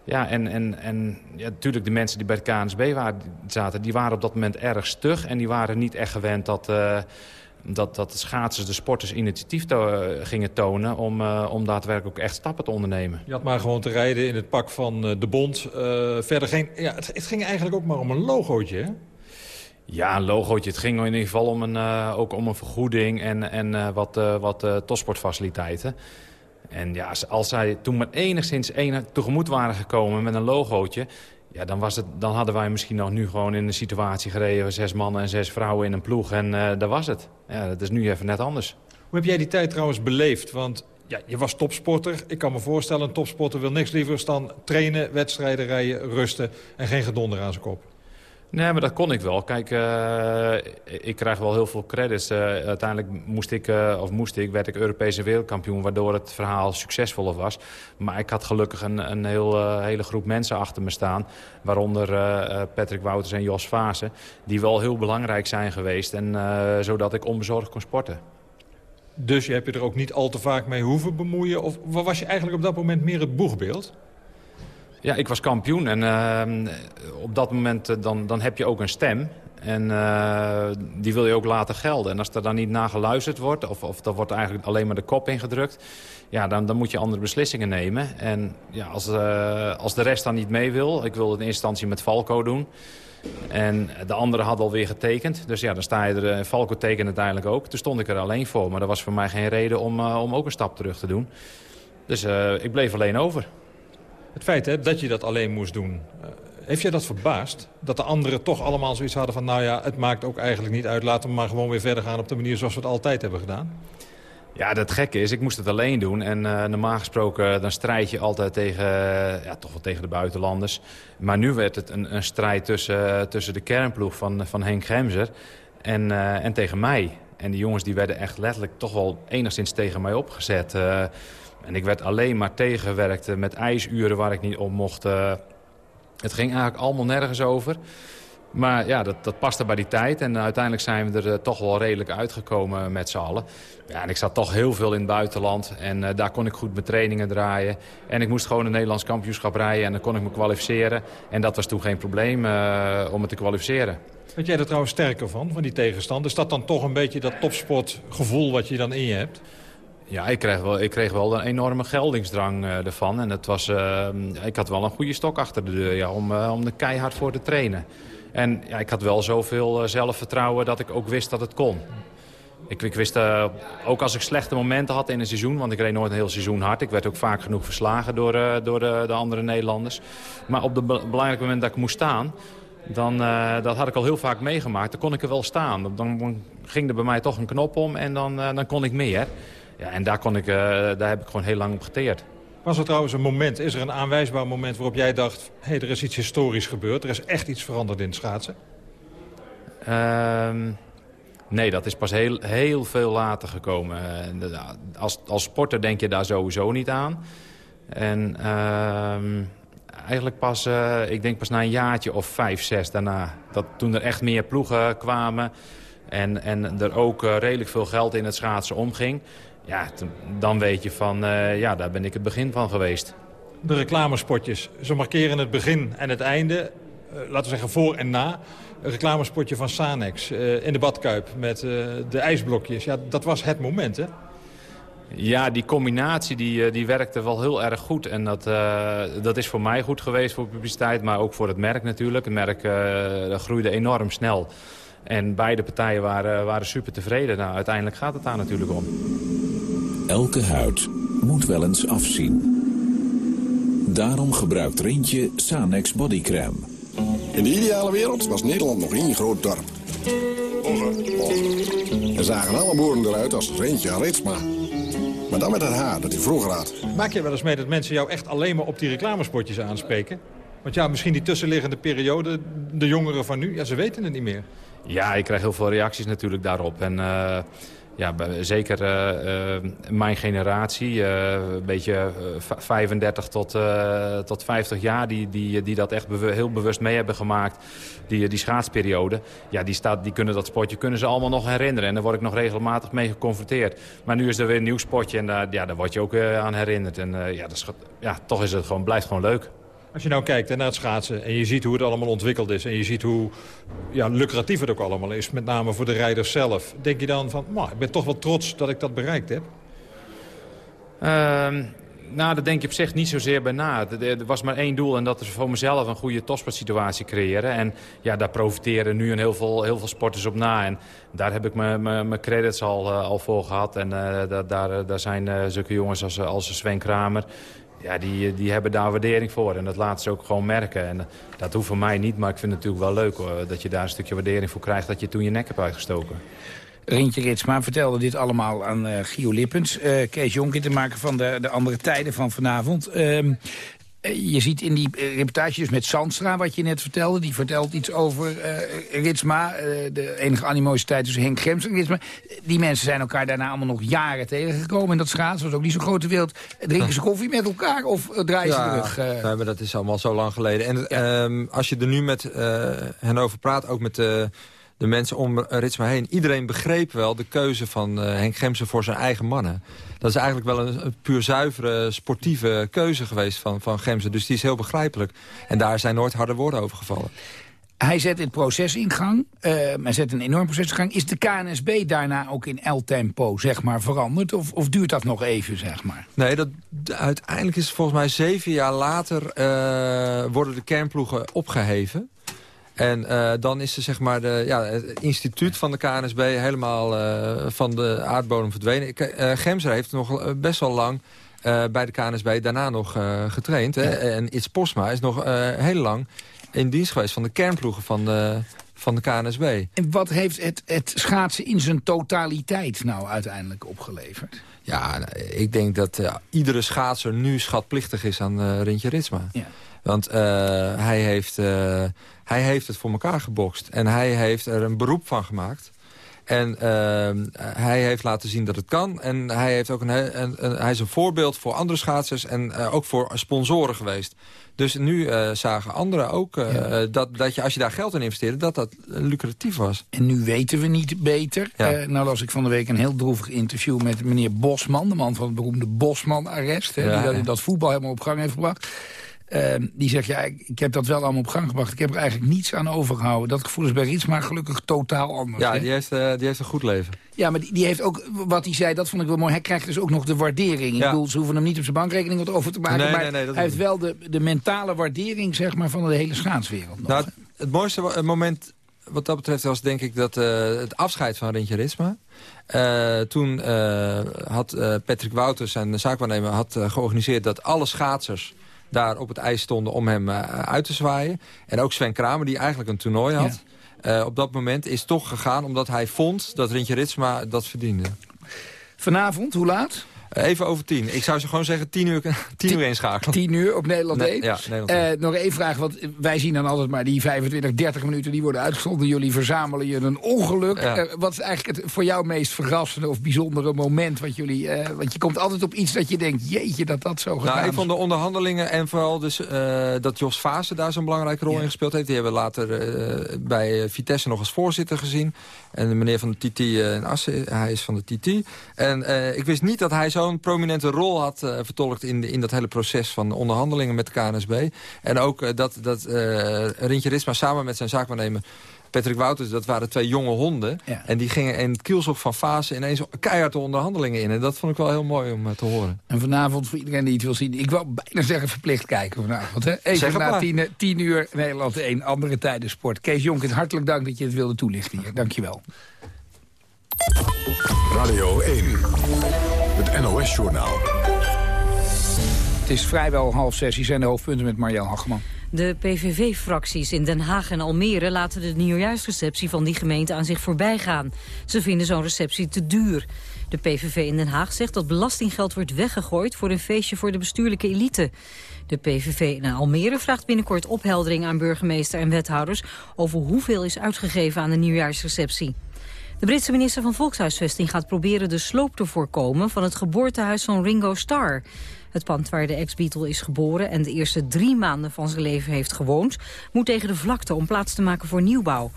Ja, en, en, en ja, natuurlijk de mensen die bij de KNSB zaten... die waren op dat moment erg stug. En die waren niet echt gewend dat dat, dat de schaatsers, de sporters initiatief to gingen tonen... Om, uh, om daadwerkelijk ook echt stappen te ondernemen. Je had maar gewoon te rijden in het pak van uh, de bond. Uh, verder geen, ja, het, het, ging eigenlijk ook maar om een logootje, hè? Ja, een logootje. Het ging in ieder geval om een, ook om een vergoeding en, en wat, wat topsportfaciliteiten. En ja, als zij toen maar enigszins enig tegemoet waren gekomen met een logootje... Ja, dan, was het, dan hadden wij misschien nog nu gewoon in een situatie gereden... zes mannen en zes vrouwen in een ploeg en uh, daar was het. Ja, dat is nu even net anders. Hoe heb jij die tijd trouwens beleefd? Want ja, je was topsporter. Ik kan me voorstellen, een topsporter wil niks liever dan trainen, wedstrijden rijden, rusten... en geen gedonder aan zijn kop. Nee, maar dat kon ik wel. Kijk, uh, ik krijg wel heel veel credits. Uh, uiteindelijk moest ik, uh, of moest ik, werd ik Europese wereldkampioen... waardoor het verhaal succesvoller was. Maar ik had gelukkig een, een heel, hele groep mensen achter me staan. Waaronder Patrick Wouters en Jos Vaassen. Die wel heel belangrijk zijn geweest. En, zodat ik onbezorgd kon sporten. Dus je hebt je er ook niet al te vaak mee hoeven bemoeien? Of was je eigenlijk op dat moment meer het boegbeeld? Ja, ik was kampioen en uh, op dat moment uh, dan, dan heb je ook een stem. En uh, die wil je ook laten gelden. En als er dan niet naar geluisterd wordt, of, of wordt eigenlijk alleen maar de kop ingedrukt... ja, dan, dan moet je andere beslissingen nemen. En ja, als, als de rest dan niet mee wil, ik wilde het in eerste instantie met Falco doen... En de andere had alweer getekend. Dus ja, dan sta je er. Falco tekende uiteindelijk ook. Toen stond ik er alleen voor. Maar dat was voor mij geen reden om, om ook een stap terug te doen. Dus ik bleef alleen over. Het feit hè, dat je dat alleen moest doen, uh, heeft je dat verbaasd? Dat de anderen toch allemaal zoiets hadden van... nou ja, het maakt ook eigenlijk niet uit, laten we maar gewoon weer verder gaan... op de manier zoals we het altijd hebben gedaan? Ja, dat gekke is, ik moest het alleen doen. En uh, normaal gesproken dan strijd je altijd tegen, ja, toch wel tegen de buitenlanders. Maar nu werd het een, een strijd tussen, tussen de kernploeg van, van Henk Gemser en, en tegen mij. En die jongens die werden echt letterlijk toch wel enigszins tegen mij opgezet... En ik werd alleen maar tegengewerkt met ijsuren waar ik niet op mocht. Uh, het ging eigenlijk allemaal nergens over. Maar ja, dat, dat paste bij die tijd. En uiteindelijk zijn we er uh, toch wel redelijk uitgekomen met z'n allen. Ja, en ik zat toch heel veel in het buitenland. En daar kon ik goed mijn trainingen draaien. En ik moest gewoon een Nederlands kampioenschap rijden. En dan kon ik me kwalificeren. En dat was toen geen probleem om me te kwalificeren. Weet jij er trouwens sterker van, van die tegenstand? Is dat dan toch een beetje dat topsportgevoel wat je dan in je hebt? Ja, ik kreeg wel, ik kreeg wel een enorme geldingsdrang uh, ervan. En het was, uh, ik had wel een goede stok achter de deur ja, om, uh, om er keihard voor te trainen. En ja, ik had wel zoveel zelfvertrouwen dat ik ook wist dat het kon. Ik, ik wist, ook als ik slechte momenten had in een seizoen... want ik reed nooit een heel seizoen hard. Ik werd ook vaak genoeg verslagen door, door de, de, andere Nederlanders. Maar op het be belangrijke moment dat ik moest staan... Dan, dat had ik al heel vaak meegemaakt. Dan kon ik er wel staan. Dan ging er bij mij toch een knop om en dan, dan kon ik meer. Ja, en daar, kon ik, uh, daar heb ik gewoon heel lang op geteerd. Was er trouwens een moment, is er een aanwijsbaar moment waarop jij dacht... hé, hey, er is iets historisch gebeurd, er is echt iets veranderd in het schaatsen? Uh, nee, dat is pas heel, heel veel later gekomen. Als, als sporter denk je daar sowieso niet aan. En uh, eigenlijk pas, uh, ik denk pas na een jaartje of vijf, zes daarna. Dat toen er echt meer ploegen kwamen en, en er ook uh, redelijk veel geld in het schaatsen omging. Ja, dan weet je van, uh, ja, daar ben ik het begin van geweest. De reclamespotjes, ze markeren het begin en het einde. laten we zeggen voor en na. Een reclamespotje van Sanex in de badkuip met de ijsblokjes. Ja, dat was het moment, hè? Ja, die combinatie die, eh, die werkte wel heel erg goed. En dat, uh, dat is voor mij goed geweest voor publiciteit, maar ook voor het merk natuurlijk. Het merk uh, groeide enorm snel. En beide partijen waren, waren super tevreden. Nou, uiteindelijk gaat het daar natuurlijk om. Elke huid moet wel eens afzien. Daarom gebruikt Rintje Sanex bodycreme. In de ideale wereld was Nederland nog één groot dorp. En zagen alle boeren eruit als Rintje Ritsma. Maar dan met het haar dat hij vroeger had. Maak je wel eens mee dat mensen jou echt alleen maar op die reclamespotjes aanspreken? Want ja, misschien die tussenliggende periode, de jongeren van nu, ja, ze weten het niet meer. Ja, ik krijg heel veel reacties natuurlijk daarop. En uh, ja, zeker uh, uh, mijn generatie, een beetje 35 tot, tot 50 jaar... die, die, die dat echt heel bewust mee hebben gemaakt, die, die schaatsperiode... Ja, die, staat, die kunnen dat spotje kunnen ze allemaal nog herinneren. En daar word ik nog regelmatig mee geconfronteerd. Maar nu is er weer een nieuw spotje en ja, daar word je ook aan herinnerd. En ja, dat is, ja, toch is het gewoon, blijft gewoon leuk. Als je nou kijkt naar het schaatsen en je ziet hoe het allemaal ontwikkeld is... en je ziet hoe ja, lucratief het ook allemaal is, met name voor de rijders zelf... denk je dan van, ik ben toch wel trots dat ik dat bereikt heb? Uh, nou, daar denk je op zich niet zozeer bij na. Er was maar één doel en dat is voor mezelf een goede topsportsituatie creëren. En ja, daar profiteren nu een heel veel, heel veel sporters op na. En daar heb ik mijn credits al, uh, al voor gehad. En uh, daar, daar zijn zulke jongens als, als Sven Kramer ja, die, die hebben daar waardering voor. En dat laten ze ook gewoon merken. En dat hoeft voor mij niet, maar ik vind het natuurlijk wel leuk... Hoor, dat je daar een stukje waardering voor krijgt... dat je toen je nek hebt uitgestoken. Rintje Ritsma vertelde dit allemaal aan uh, Gio Lippens. Uh, Kees Jonk te maken van de, de andere tijden van vanavond. Uh, je ziet in die eh, reportages met Sandstra, wat je net vertelde... die vertelt iets over uh, Ritsma, uh, de enige animositeit tussen Henk Gems en Ritsma. Die mensen zijn elkaar daarna allemaal nog jaren tegengekomen. En dat schaatsen was ook niet zo'n grote wereld. Drinken ze koffie met elkaar of draaien ze terug? Uh... Nee, maar dat is allemaal zo lang geleden. En ja. um, als je er nu met hen over praat, ook met de de mensen om Ritsma heen. Iedereen begreep wel de keuze van uh, Henk Gemsen voor zijn eigen mannen. Dat is eigenlijk wel een, een, puur zuivere sportieve keuze geweest van, van Gemsen. Dus die is heel begrijpelijk. En daar zijn nooit harde woorden over gevallen. Hij zet het proces in gang. Uh, hij zet een enorm proces in gang. Is de KNSB daarna ook in L-tempo zeg maar, veranderd? Of, of duurt dat nog even, zeg maar? Nee, dat, uiteindelijk is volgens mij zeven jaar later... Uh, worden de kernploegen opgeheven. En uh, dan is er zeg maar de, ja, het instituut van de KNSB helemaal uh, van de aardbodem verdwenen. Uh, Gemser heeft nog best wel lang bij de KNSB daarna nog getraind. Hè? En Its Posma is nog heel lang in dienst geweest van de kernploegen van de, van de KNSB. En wat heeft het, het schaatsen in zijn totaliteit nou uiteindelijk opgeleverd? Ja, nou, ik denk dat iedere schaatser nu schatplichtig is aan Rintje Ritsma. Ja. Want hij, heeft, hij heeft het voor elkaar gebokst. En hij heeft er een beroep van gemaakt. En uh, hij heeft laten zien dat het kan. En hij, heeft ook een, een, een hij is een voorbeeld voor andere schaatsers en ook voor sponsoren geweest. Dus nu zagen anderen ook ja. dat, dat je als je daar geld in investeerde... dat dat lucratief was. En nu weten we niet beter. Ja. nou las ik van de week een heel droevig interview met meneer Bosman... de man van het beroemde Bosman-arrest... Ja. die dat, dat voetbal helemaal op gang heeft gebracht. Uh, die zegt, ja, ik, heb dat wel allemaal op gang gebracht. Ik heb er eigenlijk niets aan overgehouden. Dat gevoel is bij Rietsma gelukkig totaal anders. Ja, die heeft, uh, die heeft een goed leven. Ja, maar die, die, heeft ook, wat hij zei, dat vond ik wel mooi. Hij krijgt dus ook nog de waardering. Ja. Ik bedoel, ze hoeven hem niet op zijn bankrekening wat over te maken. Nee, maar nee, nee, hij heeft wel de, de mentale waardering, zeg maar, van de hele schaatswereld. Nog. Nou, het mooiste moment wat dat betreft was denk ik dat uh, het afscheid van Rintje Risma. Uh, toen uh, had Patrick Wouters, zijn zaakwaarnemer, had georganiseerd dat alle schaatsers daar op het ijs stonden om hem uh, uit te zwaaien. En ook Sven Kramer, die eigenlijk een toernooi had. Ja. Uh, op dat moment is toch gegaan omdat hij vond dat Rintje Ritsma dat verdiende. Vanavond, hoe laat? Eh, even over tien. Ik zou ze gewoon zeggen tien uur, tien uur inschakelen. Tien uur op Nederland Nee, 1. ja, Nederland Eh, nog één vraag, want wij zien dan altijd maar die 25, 30 minuten... die worden uitgezonden. Jullie verzamelen je een ongeluk. Ja. Eh, wat is eigenlijk het voor jou meest verrassende of bijzondere moment? Wat jullie, want je komt altijd op iets dat je denkt... jeetje, dat dat zo gedaan Nou, ik vond de onderhandelingen en vooral dus, dat Jos Vaassen daar zo'n belangrijke rol in gespeeld heeft. Die hebben we later bij Vitesse nog als voorzitter gezien. En de meneer van de TT in Assen, hij is van de TT. En ik wist niet dat hij zo'n prominente rol had eh, vertolkt in, in dat hele proces van onderhandelingen met de KNSB. En ook eh, dat, dat eh Rintje Ritsma samen met zijn zaakwaarnemer Patrick Wouters, dat waren twee jonge honden. Ja. En die gingen in het kielzog van Fase ineens keihard de onderhandelingen in. En dat vond ik wel heel mooi om te horen. En vanavond, voor iedereen die het wil zien... ik wou bijna zeggen verplicht kijken vanavond. Hè? Even Zeg na tien, tien uur Nederland 1, andere tijden sport. Kees Jonkin, hartelijk dank dat je het wilde toelichten hier. Dank je wel. Radio 1. Het NOS-journaal. Het is vrijwel half zes. Hier zijn de hoofdpunten met Marjan Hageman. De PVV-fracties in Den Haag en Almere laten de nieuwjaarsreceptie van die gemeente aan zich voorbij gaan. Ze vinden zo'n receptie te duur. De PVV in Den Haag zegt dat belastinggeld wordt weggegooid voor een feestje voor de bestuurlijke elite. De PVV in Almere vraagt binnenkort opheldering aan burgemeester en wethouders over hoeveel is uitgegeven aan de nieuwjaarsreceptie. De Britse minister van Volkshuisvesting gaat proberen de sloop te voorkomen van het geboortehuis van Ringo Starr. Het pand waar de ex-Beatle is geboren en de eerste drie maanden van zijn leven heeft gewoond... moet tegen de vlakte om plaats te maken voor nieuwbouw.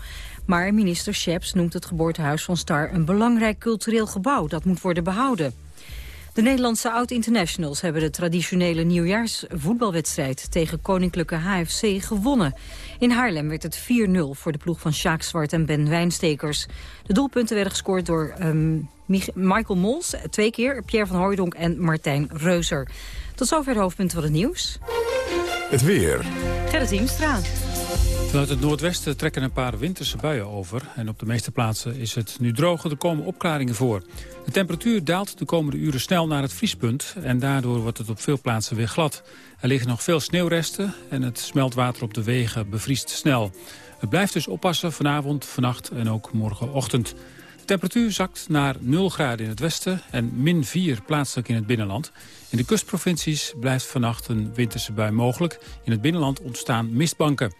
Maar minister Sheps noemt het geboortehuis van Starr een belangrijk cultureel gebouw dat moet worden behouden. De Nederlandse oud-internationals hebben de traditionele nieuwjaarsvoetbalwedstrijd tegen Koninklijke HFC gewonnen. In Haarlem werd het 4-0 voor de ploeg van Sjaak Zwart en Ben Wijnstekers. De doelpunten werden gescoord door ehm, Mich- Michael Mols, twee keer, Pierre van Hooijdonk en Martijn Reuser. Tot zover de hoofdpunten van het nieuws. Het weer. Gerrit Hiemstra. Vanuit het noordwesten trekken een paar winterse buien over. En op de meeste plaatsen is het nu droog. Er komen opklaringen voor. De temperatuur daalt de komende uren snel naar het vriespunt. En daardoor wordt het op veel plaatsen weer glad. Er liggen nog veel sneeuwresten. En het smeltwater op de wegen bevriest snel. Het blijft dus oppassen vanavond, vannacht en ook morgenochtend. De temperatuur zakt naar 0 graden in het westen en min 4 plaatselijk in het binnenland. In de kustprovincies blijft vannacht een winterse bui mogelijk. In het binnenland ontstaan mistbanken.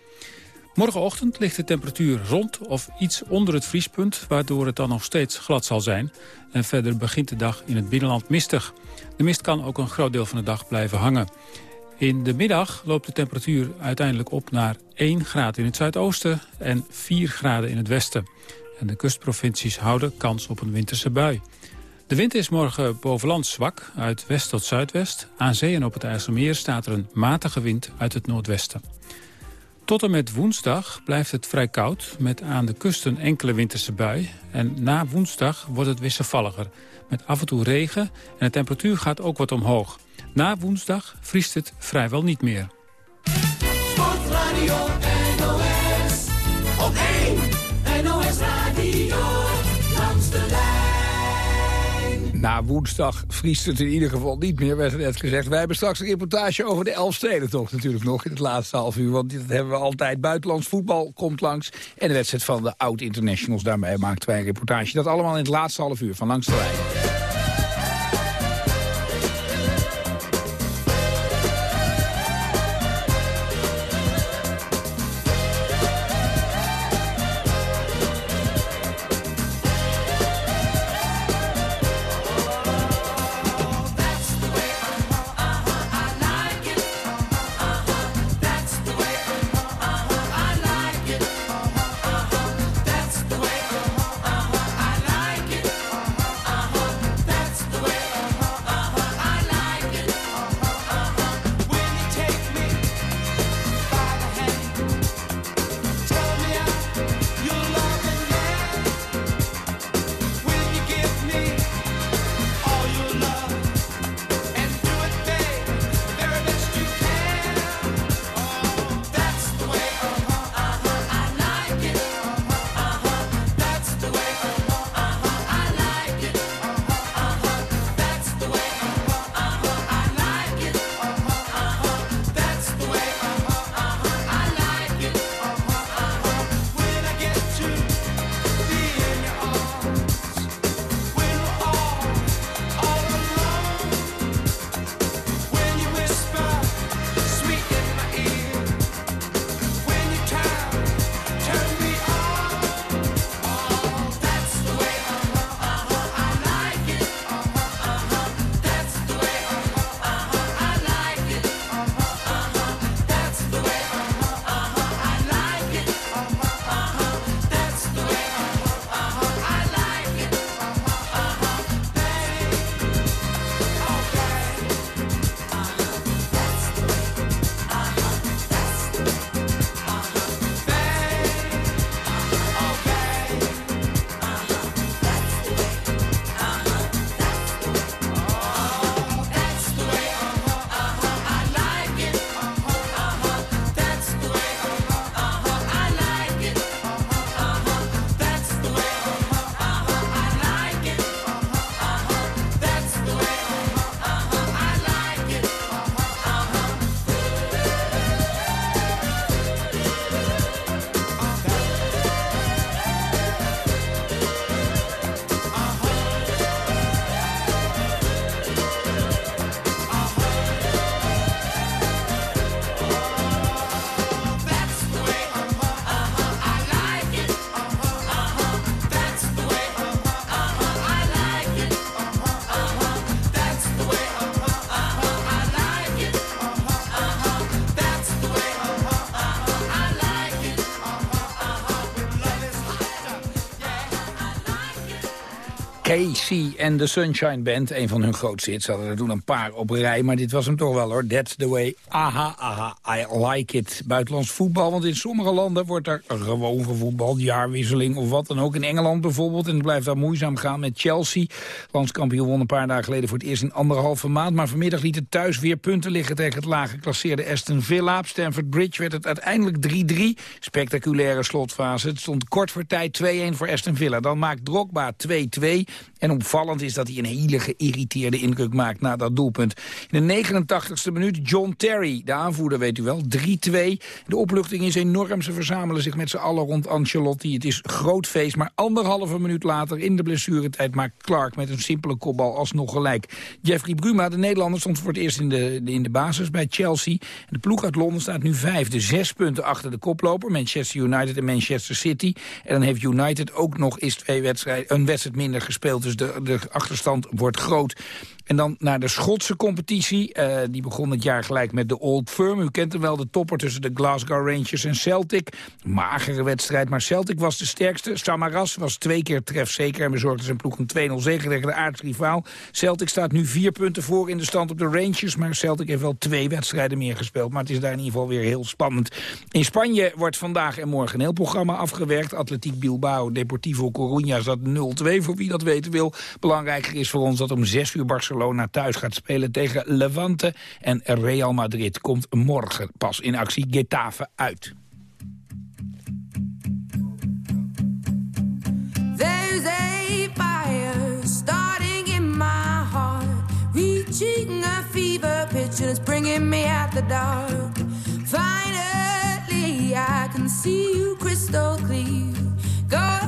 Morgenochtend ligt de temperatuur rond of iets onder het vriespunt... waardoor het dan nog steeds glad zal zijn. En verder begint de dag in het binnenland mistig. De mist kan ook een groot deel van de dag blijven hangen. In de middag loopt de temperatuur uiteindelijk op naar 1 graad in het zuidoosten... en 4 graden in het westen. En de kustprovincies houden kans op een winterse bui. De wind is morgen bovenland zwak, uit west tot zuidwest. Aan zee en op het IJsselmeer staat er een matige wind uit het noordwesten. Tot en met woensdag blijft het vrij koud, met aan de kust een enkele winterse bui. En na woensdag wordt het wisselvalliger, met af en toe regen en de temperatuur gaat ook wat omhoog. Na woensdag vriest het vrijwel niet meer. Na woensdag vriest het in ieder geval niet meer, werd net gezegd. Wij hebben straks een reportage over de Elfstedentocht natuurlijk nog in het laatste half uur. Want dit hebben we altijd. Buitenlands voetbal komt langs. En de wedstrijd van de oud-internationals. Daarmee maakten wij een reportage. Dat allemaal in het laatste half uur van Langs de Lijn. En de Sunshine Band, een van hun grootste hits. hadden er toen een paar op rij, maar dit was hem toch wel hoor. That's the way, aha, aha, I like it. Buitenlands voetbal, want in sommige landen wordt er gewoon gevoetbald. Jaarwisseling of wat dan ook. In Engeland bijvoorbeeld, en het blijft daar moeizaam gaan met Chelsea. Landskampioen won een paar dagen geleden voor het eerst in anderhalve maand. Maar vanmiddag liet het thuis weer punten liggen tegen het lage geclasseerde Aston Villa. Op Stamford Bridge werd het uiteindelijk 3-3. Spectaculaire slotfase. Het stond kort voor tijd 2-1 voor Aston Villa. Dan maakt Drogba 2-2. En opvallend is dat hij een hele geïrriteerde indruk maakt na dat doelpunt. In de 89ste minuut John Terry, de aanvoerder weet u wel, 3-2. De opluchting is enorm. Ze verzamelen zich met z'n allen rond Ancelotti. Het is groot feest, maar anderhalve minuut later in de blessuretijd maakt Clark met een simpele kopbal alsnog gelijk. Jeffrey Bruma, de Nederlander, stond voor het eerst in de, in de basis bij Chelsea. De ploeg uit Londen staat nu vijfde. Zes punten achter de koploper, Manchester United en Manchester City. En dan heeft United ook nog eens twee wedstrijden, een wedstrijd minder gespeeld. Dus de, achterstand wordt groot. En dan naar de Schotse competitie. Uh, die begon het jaar gelijk met de Old Firm. U kent hem wel, de topper tussen de Glasgow Rangers en Celtic. Magere wedstrijd, maar Celtic was de sterkste. Samaras was twee keer trefzeker en bezorgde zijn ploeg een 2-0 zege tegen de aardsrivaal. Celtic staat nu vier punten voor in de stand op de Rangers. Maar Celtic heeft wel twee wedstrijden meer gespeeld. Maar het is daar in ieder geval weer heel spannend. In Spanje wordt vandaag en morgen een heel programma afgewerkt. Atletiek Bilbao, Deportivo Coruña dat 0-2 voor wie dat weten wil. Belangrijker is voor ons dat om 6 uur Barcelona Barcelona thuis gaat spelen tegen Levante. En Real Madrid komt morgen pas in actie Getafe uit. There's a fire starting in my heart Reaching a fever pitch and it's bringing me out the dark Finally I can see you crystal clear Go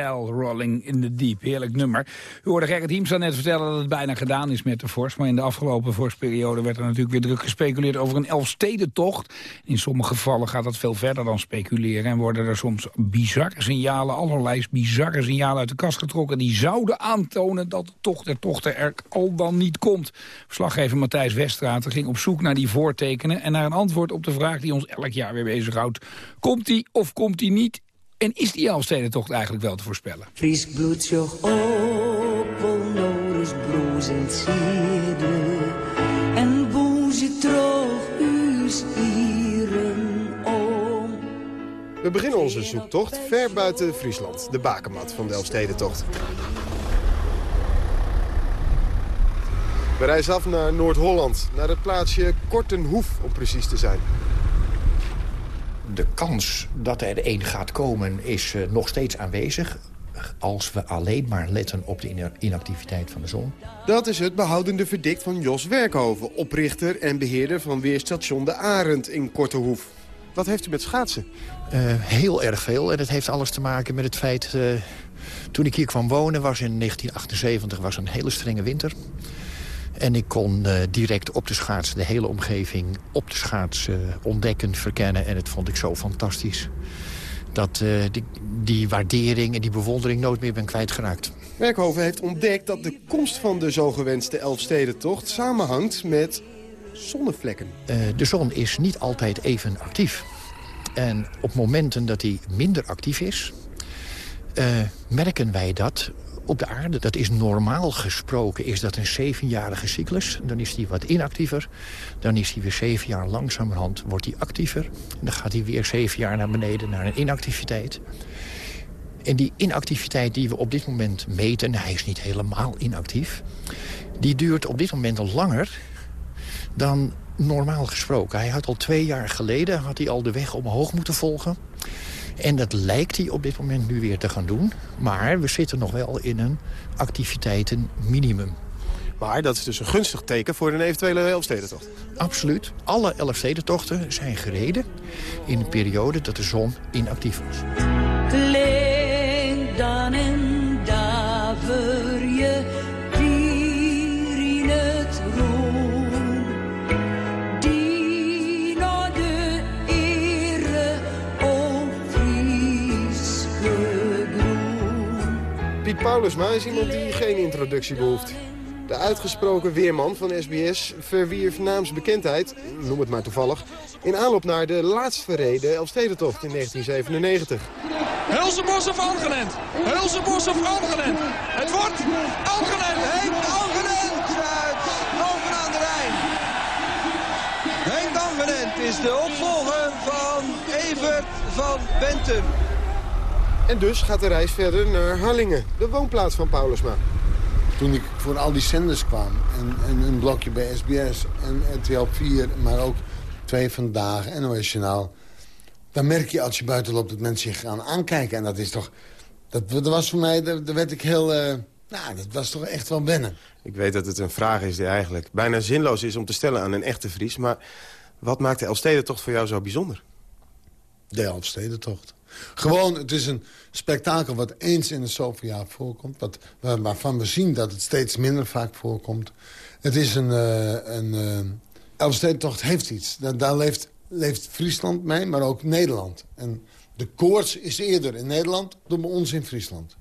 Rolling in the Deep. Heerlijk nummer. U hoorde Gerrit Hiemstra net vertellen dat het bijna gedaan is met de vorst. Maar in de afgelopen vorstperiode werd er natuurlijk weer druk gespeculeerd over een Elfstedentocht. In sommige gevallen gaat dat veel verder dan speculeren. En worden er soms bizarre signalen, allerlei bizarre signalen uit de kast getrokken. Die zouden aantonen dat de tocht der tochten er al dan niet komt. Verslaggever Matthijs Westraat ging op zoek naar die voortekenen... en naar een antwoord op de vraag die ons elk jaar weer bezighoudt. Komt die of komt die niet? En is die Elfstedentocht eigenlijk wel te voorspellen? Fris bloed zich op, onnodig en zierde. En boos je terug, u's ieren om. We beginnen onze zoektocht ver buiten Friesland, de bakermat van de Elfstedentocht. We reizen af naar Noord-Holland, naar het plaatsje Kortenhoef om precies te zijn. De kans dat er één gaat komen is eh, nog steeds aanwezig... als we alleen maar letten op de ina- inactiviteit van de zon. Dat is het behoudende verdict van Jos Werkhoven, oprichter en beheerder van weerstation De Arend in Kortenhoef. Wat heeft u met schaatsen? Eh, heel erg veel. En het heeft alles te maken met het feit... eh, toen ik hier kwam wonen was in 1978 was een hele strenge winter. En ik kon eh, direct op de schaats de hele omgeving op de schaats eh, ontdekken, verkennen. En het vond ik zo fantastisch. Dat eh, die, die waardering en die bewondering nooit meer ben kwijtgeraakt. Werkhoven heeft ontdekt dat de komst van de zogewenste Elfstedentocht samenhangt met zonnevlekken. De zon is niet altijd even actief. En op momenten dat hij minder actief is... merken wij dat op de aarde. Dat is normaal gesproken is dat een zevenjarige cyclus. Dan is hij wat inactiever. Dan is hij weer zeven jaar langzamerhand wordt hij actiever. En dan gaat hij weer zeven jaar naar beneden naar een inactiviteit. En die inactiviteit die we op dit moment meten... hij is niet helemaal inactief... die duurt op dit moment al langer dan normaal gesproken. Hij had al twee jaar geleden had hij al de weg omhoog moeten volgen. En dat lijkt hij op dit moment nu weer te gaan doen. Maar we zitten nog wel in een activiteitenminimum. Maar dat is dus een gunstig teken voor een eventuele Elfstedentocht. Absoluut. Alle Elfstedentochten zijn gereden in een periode dat de zon inactief was. Dan en Paulusma is iemand die geen introductie behoeft. De uitgesproken weerman van SBS verwierf naamsbekendheid, noem het maar toevallig... in aanloop naar de laatst verreden Elfstedentocht in 1997. Hulsebos of Algenent? Hulsebos of Algenent? Het wordt Algenent! Henk Algenent uit aan de Rijn. Henk Algenent is de opvolger van Evert van Bentum. En dus gaat de reis verder naar Harlingen, de woonplaats van Paulusma. Toen ik voor al die zenders kwam en, en een blokje bij SBS en RTL 4, maar ook twee vandaag en NOS Journaal... dan merk je als je buiten loopt dat mensen je gaan aankijken. En dat is toch... Dat, dat was voor mij, daar, daar werd ik heel... eh, nou, dat was toch echt wel wennen. Ik weet dat het een vraag is die eigenlijk bijna zinloos is om te stellen aan een echte Fries... maar wat maakt de Elfstedentocht voor jou zo bijzonder? De Elfstedentocht. Gewoon, het is een spektakel wat eens in de zoveel jaar voorkomt. Wat, waar- waarvan we zien dat het steeds minder vaak voorkomt. Het is een... eh een eh, Elfstedentocht heeft iets. Daar, daar leeft, leeft Friesland mee, maar ook Nederland. En de koorts is eerder in Nederland dan bij ons in Friesland.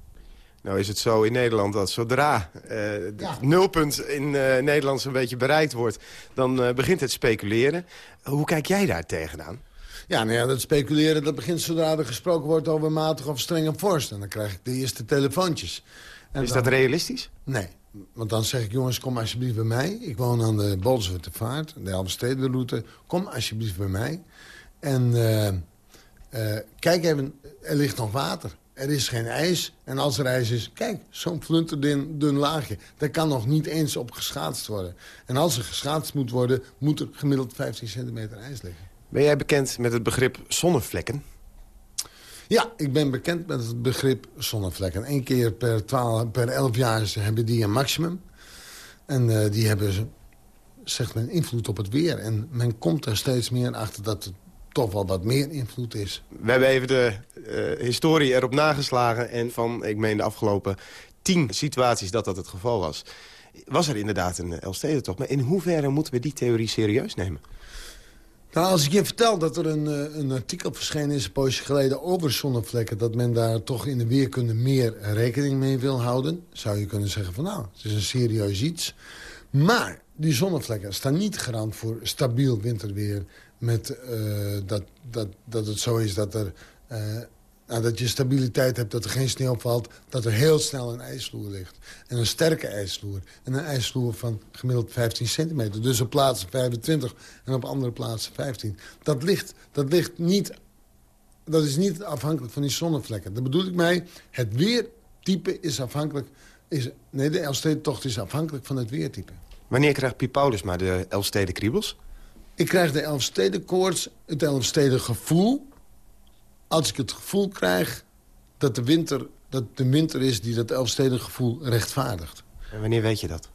Nou is het zo in Nederland dat zodra eh, het nulpunt in Nederland zo'n beetje bereikt wordt... dan begint het speculeren. Hoe kijk jij daar tegenaan? Ja, nou ja, dat speculeren dat begint zodra er gesproken wordt over matig of strenge vorst. En dan krijg ik de eerste telefoontjes. En Is dan- dat realistisch? Nee, want dan zeg ik, jongens, kom alsjeblieft bij mij. Ik woon aan de Bolswerte Vaart, de Elfstedenroute. Kom alsjeblieft bij mij. En eh, eh, kijk even, er ligt nog water. Er is geen ijs. En als er ijs is, kijk, zo'n flunterdun dun laagje. Daar kan nog niet eens op geschaatst worden. En als er geschaatst moet worden, moet er gemiddeld 15 centimeter ijs liggen. Ben jij bekend met het begrip zonnevlekken? Ja, ik ben bekend met het begrip zonnevlekken. Eén keer per, 12, per 11 jaar hebben die een maximum. En eh, die hebben, zegt men, invloed op het weer. En men komt er steeds meer achter dat het toch wel wat meer invloed is. We hebben even de eh, historie erop nageslagen. En van, ik meen de afgelopen tien situaties dat dat het geval was. Was er inderdaad een Elfstedentocht. Maar in hoeverre moeten we die theorie serieus nemen? Nou, als ik je vertel dat er een, eh, een artikel verschenen is... een poosje geleden over zonnevlekken... dat men daar toch in de weerkunde meer rekening mee wil houden... zou je kunnen zeggen van nou, het is een serieus iets. Maar die zonnevlekken staan niet garant voor stabiel winterweer... met eh, dat, dat, dat het zo is dat er... eh, nou, dat je stabiliteit hebt, dat er geen sneeuw valt... dat er heel snel een ijsvloer ligt. En een sterke ijsvloer. En een ijsvloer van gemiddeld 15 centimeter. Dus op plaatsen 25 en op andere plaatsen 15. Dat ligt, dat ligt niet... Dat is niet afhankelijk van die zonnevlekken. Daar bedoel ik mee, het weertype is afhankelijk... Is, nee, de Elfstedentocht is afhankelijk van het weertype. Wanneer krijgt Piet Paulus maar de Elfsteden kriebels? Ik krijg de Elfstedenkoorts, het Elfstedengevoel... als ik het gevoel krijg dat de winter, dat de winter is die dat Elfstedengevoel rechtvaardigt. En wanneer weet je dat?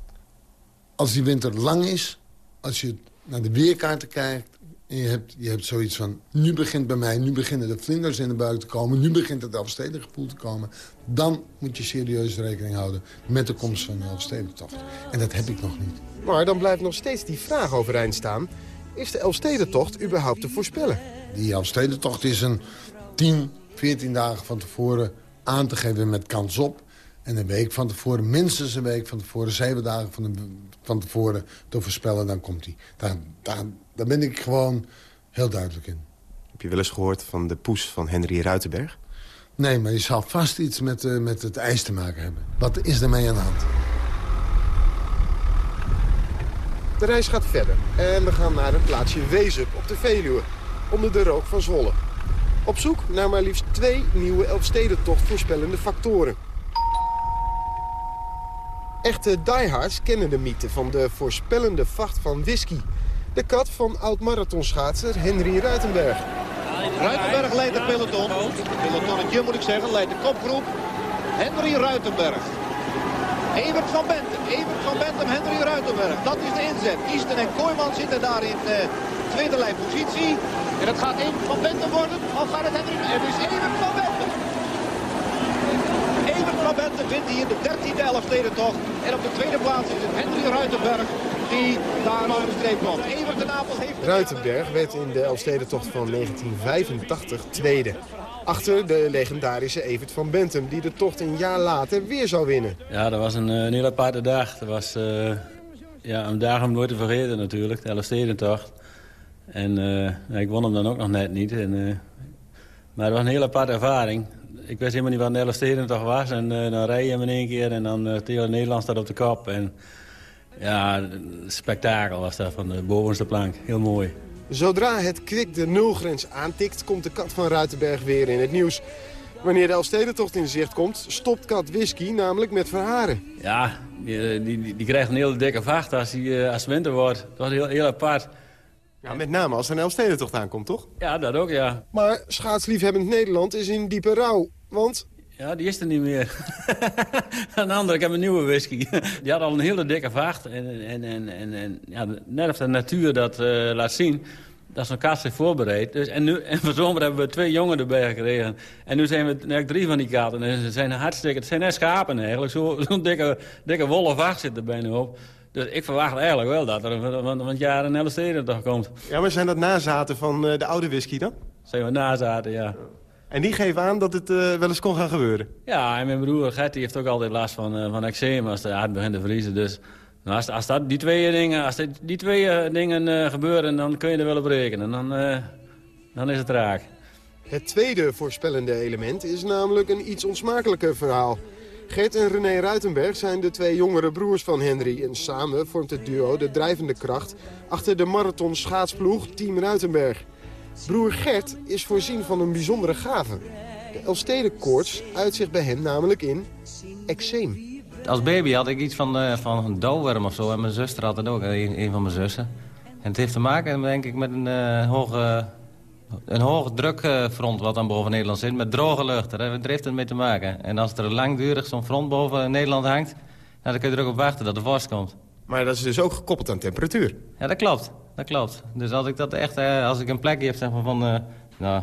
Als die winter lang is, als je naar de weerkaarten kijkt... en je hebt, je hebt zoiets van, nu begint bij mij, nu beginnen de vlinders in de buik te komen... nu begint het Elfstedengevoel te komen... dan moet je serieus rekening houden met de komst van de Elfstedentocht. En dat heb ik nog niet. Maar dan blijft nog steeds die vraag overeind staan. Is de Elfstedentocht überhaupt te voorspellen? Die Elfstedentocht is een 10, 14 dagen van tevoren aan te geven met kans op. En een week van tevoren, minstens een week van tevoren... zeven dagen van, de, van tevoren te voorspellen, dan komt hij. Daar, daar, daar ben ik gewoon heel duidelijk in. Heb je wel eens gehoord van de poes van Henry Ruitenberg? Nee, maar je zal vast iets met, eh, met het ijs te maken hebben. Wat is ermee aan de hand? De reis gaat verder en we gaan naar het plaatsje Wezup op de Veluwe, onder de rook van Zwolle. Op zoek naar maar liefst twee nieuwe Elfstedentocht voorspellende factoren. Echte diehards kennen de mythe van de voorspellende vacht van whisky. De kat van oud-marathonschaatser Henry Ruitenberg. Ruitenberg leidt het peloton. Pelotonnetje moet ik zeggen, leidt de kopgroep. Henry Ruitenberg. Evert van Bentum, Evert van Bentum, Henry Ruitenberg. Dat is de inzet. Easton en Kooijman zitten daar in uh, tweede lijn positie. En het gaat Evert van Bentum worden. Of gaat het Henry? Het is Evert van Bentum. Evert van Bentum wint hier de 13e Elfstedentocht. En op de tweede plaats is het Henry Ruitenberg die daar over de streep komt. Evert de Napels heeft... Ruitenberg werd in de Elfstedentocht van 1985 tweede. Achter de legendarische Evert van Bentum, die de tocht een jaar later weer zou winnen. Ja, dat was een, eh, een hele aparte dag. Dat was uh, ja, een dag om nooit te vergeten natuurlijk, de Elfstedentocht. En uh, ik won hem dan ook nog net niet. En, uh, maar het was een hele aparte ervaring. Ik wist helemaal niet wat een Elfstedentocht was. En dan rij je hem in één keer en dan het hele Nederland staat op de kop. En ja, een spektakel was dat van de bovenste plank. Heel mooi. Zodra het kwik de nulgrens aantikt, komt de kat van Ruitenberg weer in het nieuws. Wanneer de Elfstedentocht in zicht komt, stopt kat whisky namelijk met verharen. Ja, die, die, die krijgt een hele dikke vacht als, die, als winter wordt. Dat was heel, heel apart. Ja, met name als er een Elfstedentocht aankomt, toch? Ja, dat ook, ja. Maar schaatsliefhebbend Nederland is in diepe rouw, want... Ja, die is er niet meer. een andere, ik heb een nieuwe whisky. Die had al een hele dikke vacht. En, en, en, en, en ja, net of de natuur dat uh, laat zien, dat zo'n kaart zich voorbereidt. Dus, en, nu, en van zomer hebben we twee jongen erbij gekregen. En nu zijn we eigenlijk drie van die kaarten. En ze zijn hartstikke, het zijn net schapen eigenlijk. Zo'n zo dikke, dikke wollen vacht zit er bijna op. Dus ik verwacht eigenlijk wel dat er van, van het jaar een hele steden toch komt. Ja, maar zijn dat nazaten van uh, de oude whisky dan? Zijn we nazaten, ja. En die geven aan dat het uh, wel eens kon gaan gebeuren? Ja, en mijn broer Gert die heeft ook altijd last van, uh, van eczeem als de aard begint te vriezen. Dus als, als dat, die twee dingen, als die twee dingen uh, gebeuren, dan kun je er wel op rekenen. Dan, dan is het raak. Het tweede voorspellende element is namelijk een iets onsmakelijker verhaal. Gert en René Ruitenberg zijn de twee jongere broers van Henry. En samen vormt het duo de drijvende kracht achter de marathon schaatsploeg Team Ruitenberg. Broer Gert is voorzien van een bijzondere gave. De Elfstedenkoorts uitzicht bij hem namelijk in eczeem. Als baby had ik iets van, uh, van een dauwworm of zo. En mijn zuster had het ook, een, een van mijn zussen. En het heeft te maken, denk ik, met een uh, hoge, een hoog drukfront wat aan boven Nederland zit. Met droge lucht. Daar heeft het mee te maken. En als er langdurig zo'n front boven Nederland hangt... dan kun je er ook op wachten dat de vorst komt. Maar dat is dus ook gekoppeld aan temperatuur? Ja, dat klopt. dat klopt. Dus als ik dat echt, eh, als ik een plekje heb zeg maar, van eh, nou,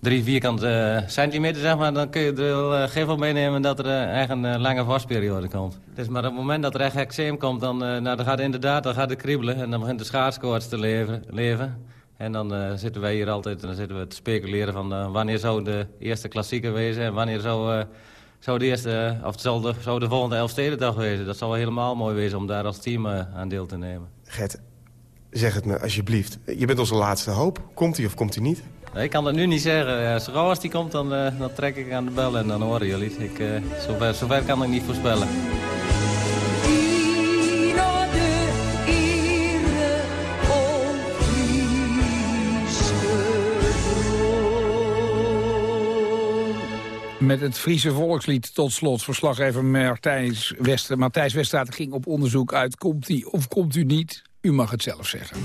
drie vierkante eh, centimeter, zeg maar, dan kun je er wel uh, meenemen dat er echt een lange vastperiode komt. Dus maar op het moment dat er echt eczeem komt, dan, nou, dan gaat het inderdaad dan gaat het kriebelen en dan begint de schaarskoorts te leven. leven. En dan zitten wij hier altijd dan zitten we te speculeren van wanneer zou de eerste klassieker wezen en wanneer zou zou de, eerste, of zou de, zou de volgende Elfstedendag wezen. Dat zou wel helemaal mooi wezen om daar als team aan deel te nemen. Gert, zeg het me alsjeblieft. Je bent onze laatste hoop. Komt hij of komt hij niet? Ik kan het nu niet zeggen. Zo gauw als die komt, dan, dan trek ik aan de bel en dan horen jullie. Ik, uh, zover, zover kan ik niet voorspellen. Met het Friese volkslied tot slot. Verslaggever Matthijs Wester, Matthijs Weststraat ging op onderzoek uit. Komt hij of komt u niet? U mag het zelf zeggen.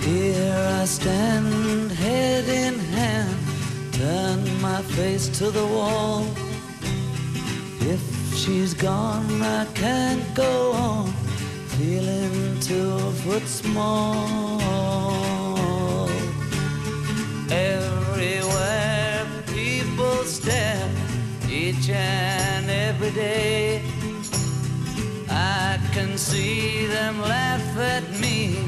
Here I stand, head in hand, turn my face to the wall. If she's gone, I can't go on, feeling two foot small. Everywhere each and every day. I can see them laugh at me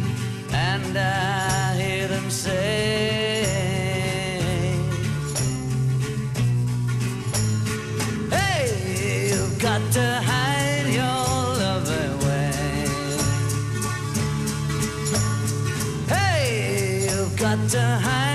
and I hear them say, Hey, you've got to hide your love away. Hey, you've got to hide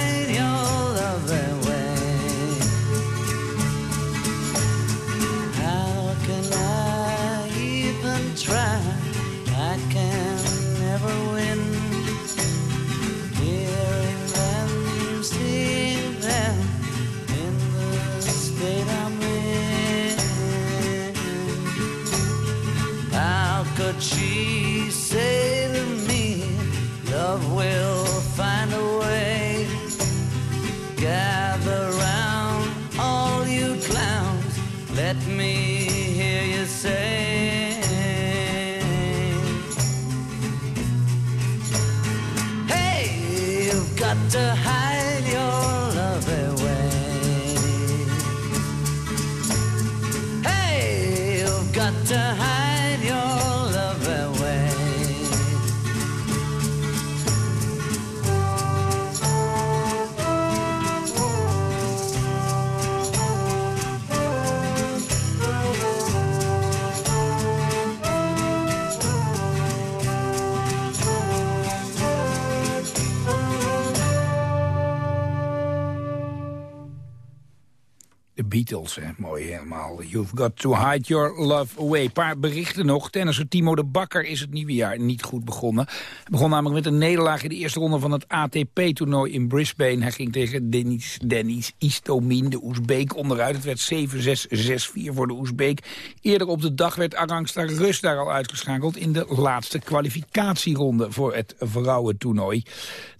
hè. Helemaal. You've got to hide your love away. Paar berichten nog. Tennisser Timo de Bakker is het nieuwe jaar niet goed begonnen. Hij begon namelijk met een nederlaag in de eerste ronde van het ATP-toernooi in Brisbane. Hij ging tegen Denis, Dennis Istomin, de Oezbeek, onderuit. Het werd 7-6, 6-4 voor de Oezbeek. Eerder op de dag werd Arangsta Rus daar al uitgeschakeld... in de laatste kwalificatieronde voor het vrouwentoernooi.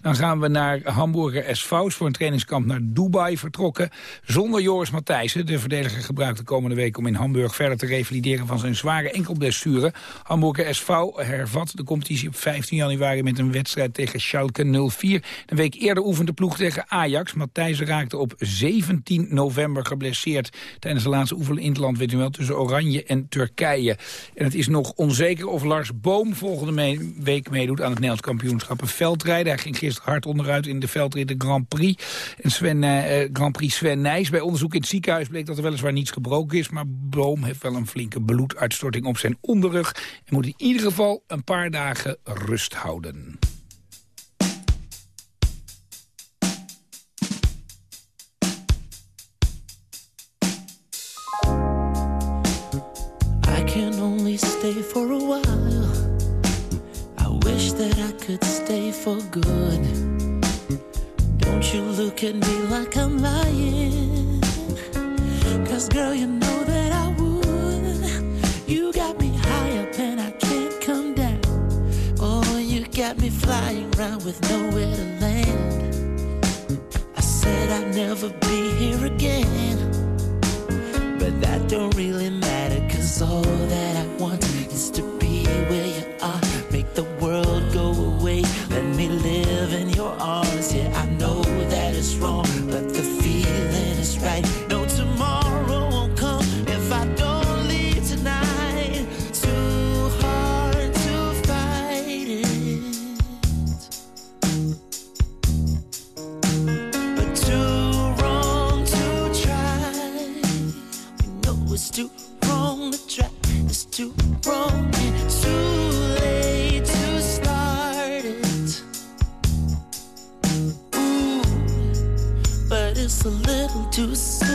Dan gaan we naar Hamburger SV voor een trainingskamp naar Dubai vertrokken. Zonder Joris Matthijssen. De verdediger gebruikt de komende week om in Hamburg verder te revalideren van zijn zware enkelblessure. Hamburger SV hervat de competitie op 15 januari met een wedstrijd tegen Schalke 04. Een week eerder oefende de ploeg tegen Ajax. Matthijssen raakte op 17 november geblesseerd tijdens de laatste oefening in het land, weet u wel, tussen Oranje en Turkije. En het is nog onzeker of Lars Boom volgende week meedoet aan het Nederlands kampioenschap veldrijden. Hij ging gisteren hard onderuit in de veldrit de Grand Prix. En Sven, eh, Grand Prix Sven Nijs bij onderzoek in het ziekenhuis bleek dat er weliswaar niets gebroken is... maar Boom heeft wel een flinke bloeduitstorting op zijn onderrug... en moet in ieder geval een paar dagen rust houden. I can only stay for a while. I wish that I could stay for good. Don't you look at me like I'm lying. Girl, you know that I would. You got me high up and I can't come down. Oh, you got me flying around with nowhere to land. I said I'd never be here again. But that don't really matter, cause all that a little too soon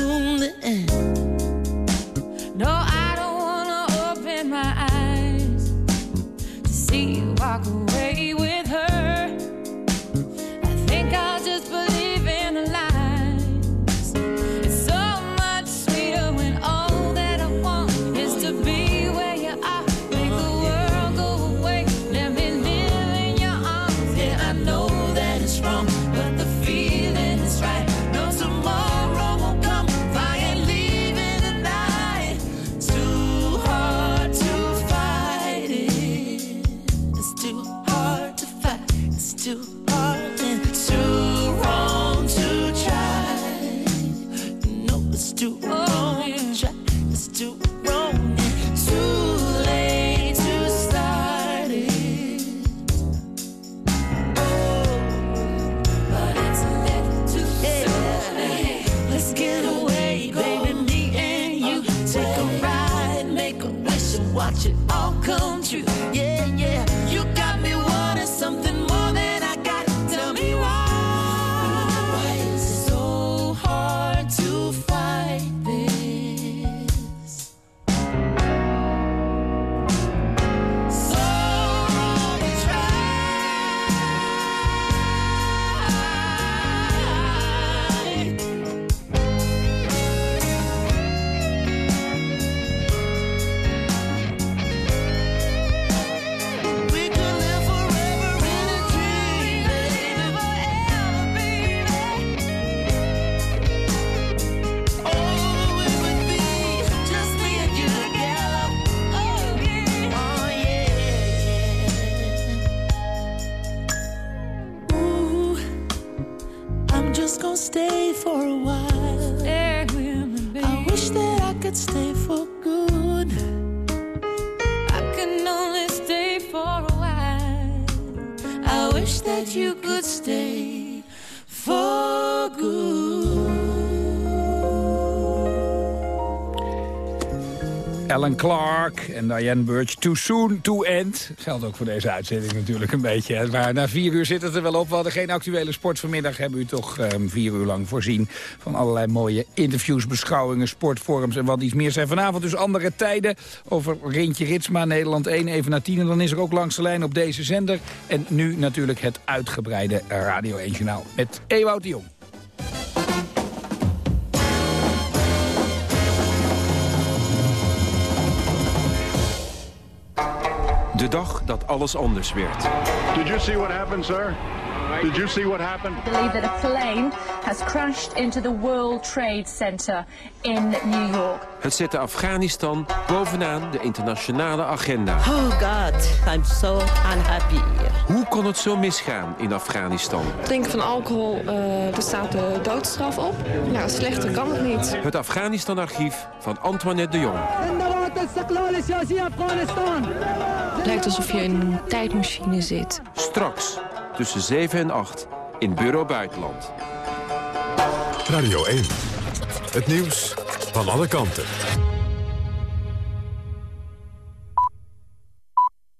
Alan Clark en Diane Birch. Too soon to end. Geldt ook voor deze uitzending natuurlijk een beetje. Maar na vier uur zit het er wel op. We hadden geen actuele sport vanmiddag. Hebben u toch ehm, vier uur lang voorzien van allerlei mooie interviews, beschouwingen, sportforums en wat iets meer zijn. Vanavond dus andere tijden over Rintje Ritsma, Nederland 1, even na tien. En dan is er ook langs de lijn op deze zender. En nu natuurlijk het uitgebreide Radio 1 Journaal met Ewout de Jong. De dag dat alles anders werd. Did you see what happened, sir? Did you see what happened? believe that a plane has crashed into the World Trade Center in New York. Het zette Afghanistan bovenaan de internationale agenda. Oh God, I'm so unhappy. Hoe kon het zo misgaan in Afghanistan? Drinken van alcohol, uh, er staat de doodstraf op. Nou, slechter kan het niet. Het Afghanistan-archief van Antoinette de Jong. Het lijkt alsof je in een tijdmachine zit. Straks tussen 7 en 8 in Bureau Buitenland. Radio 1. Het nieuws van alle kanten.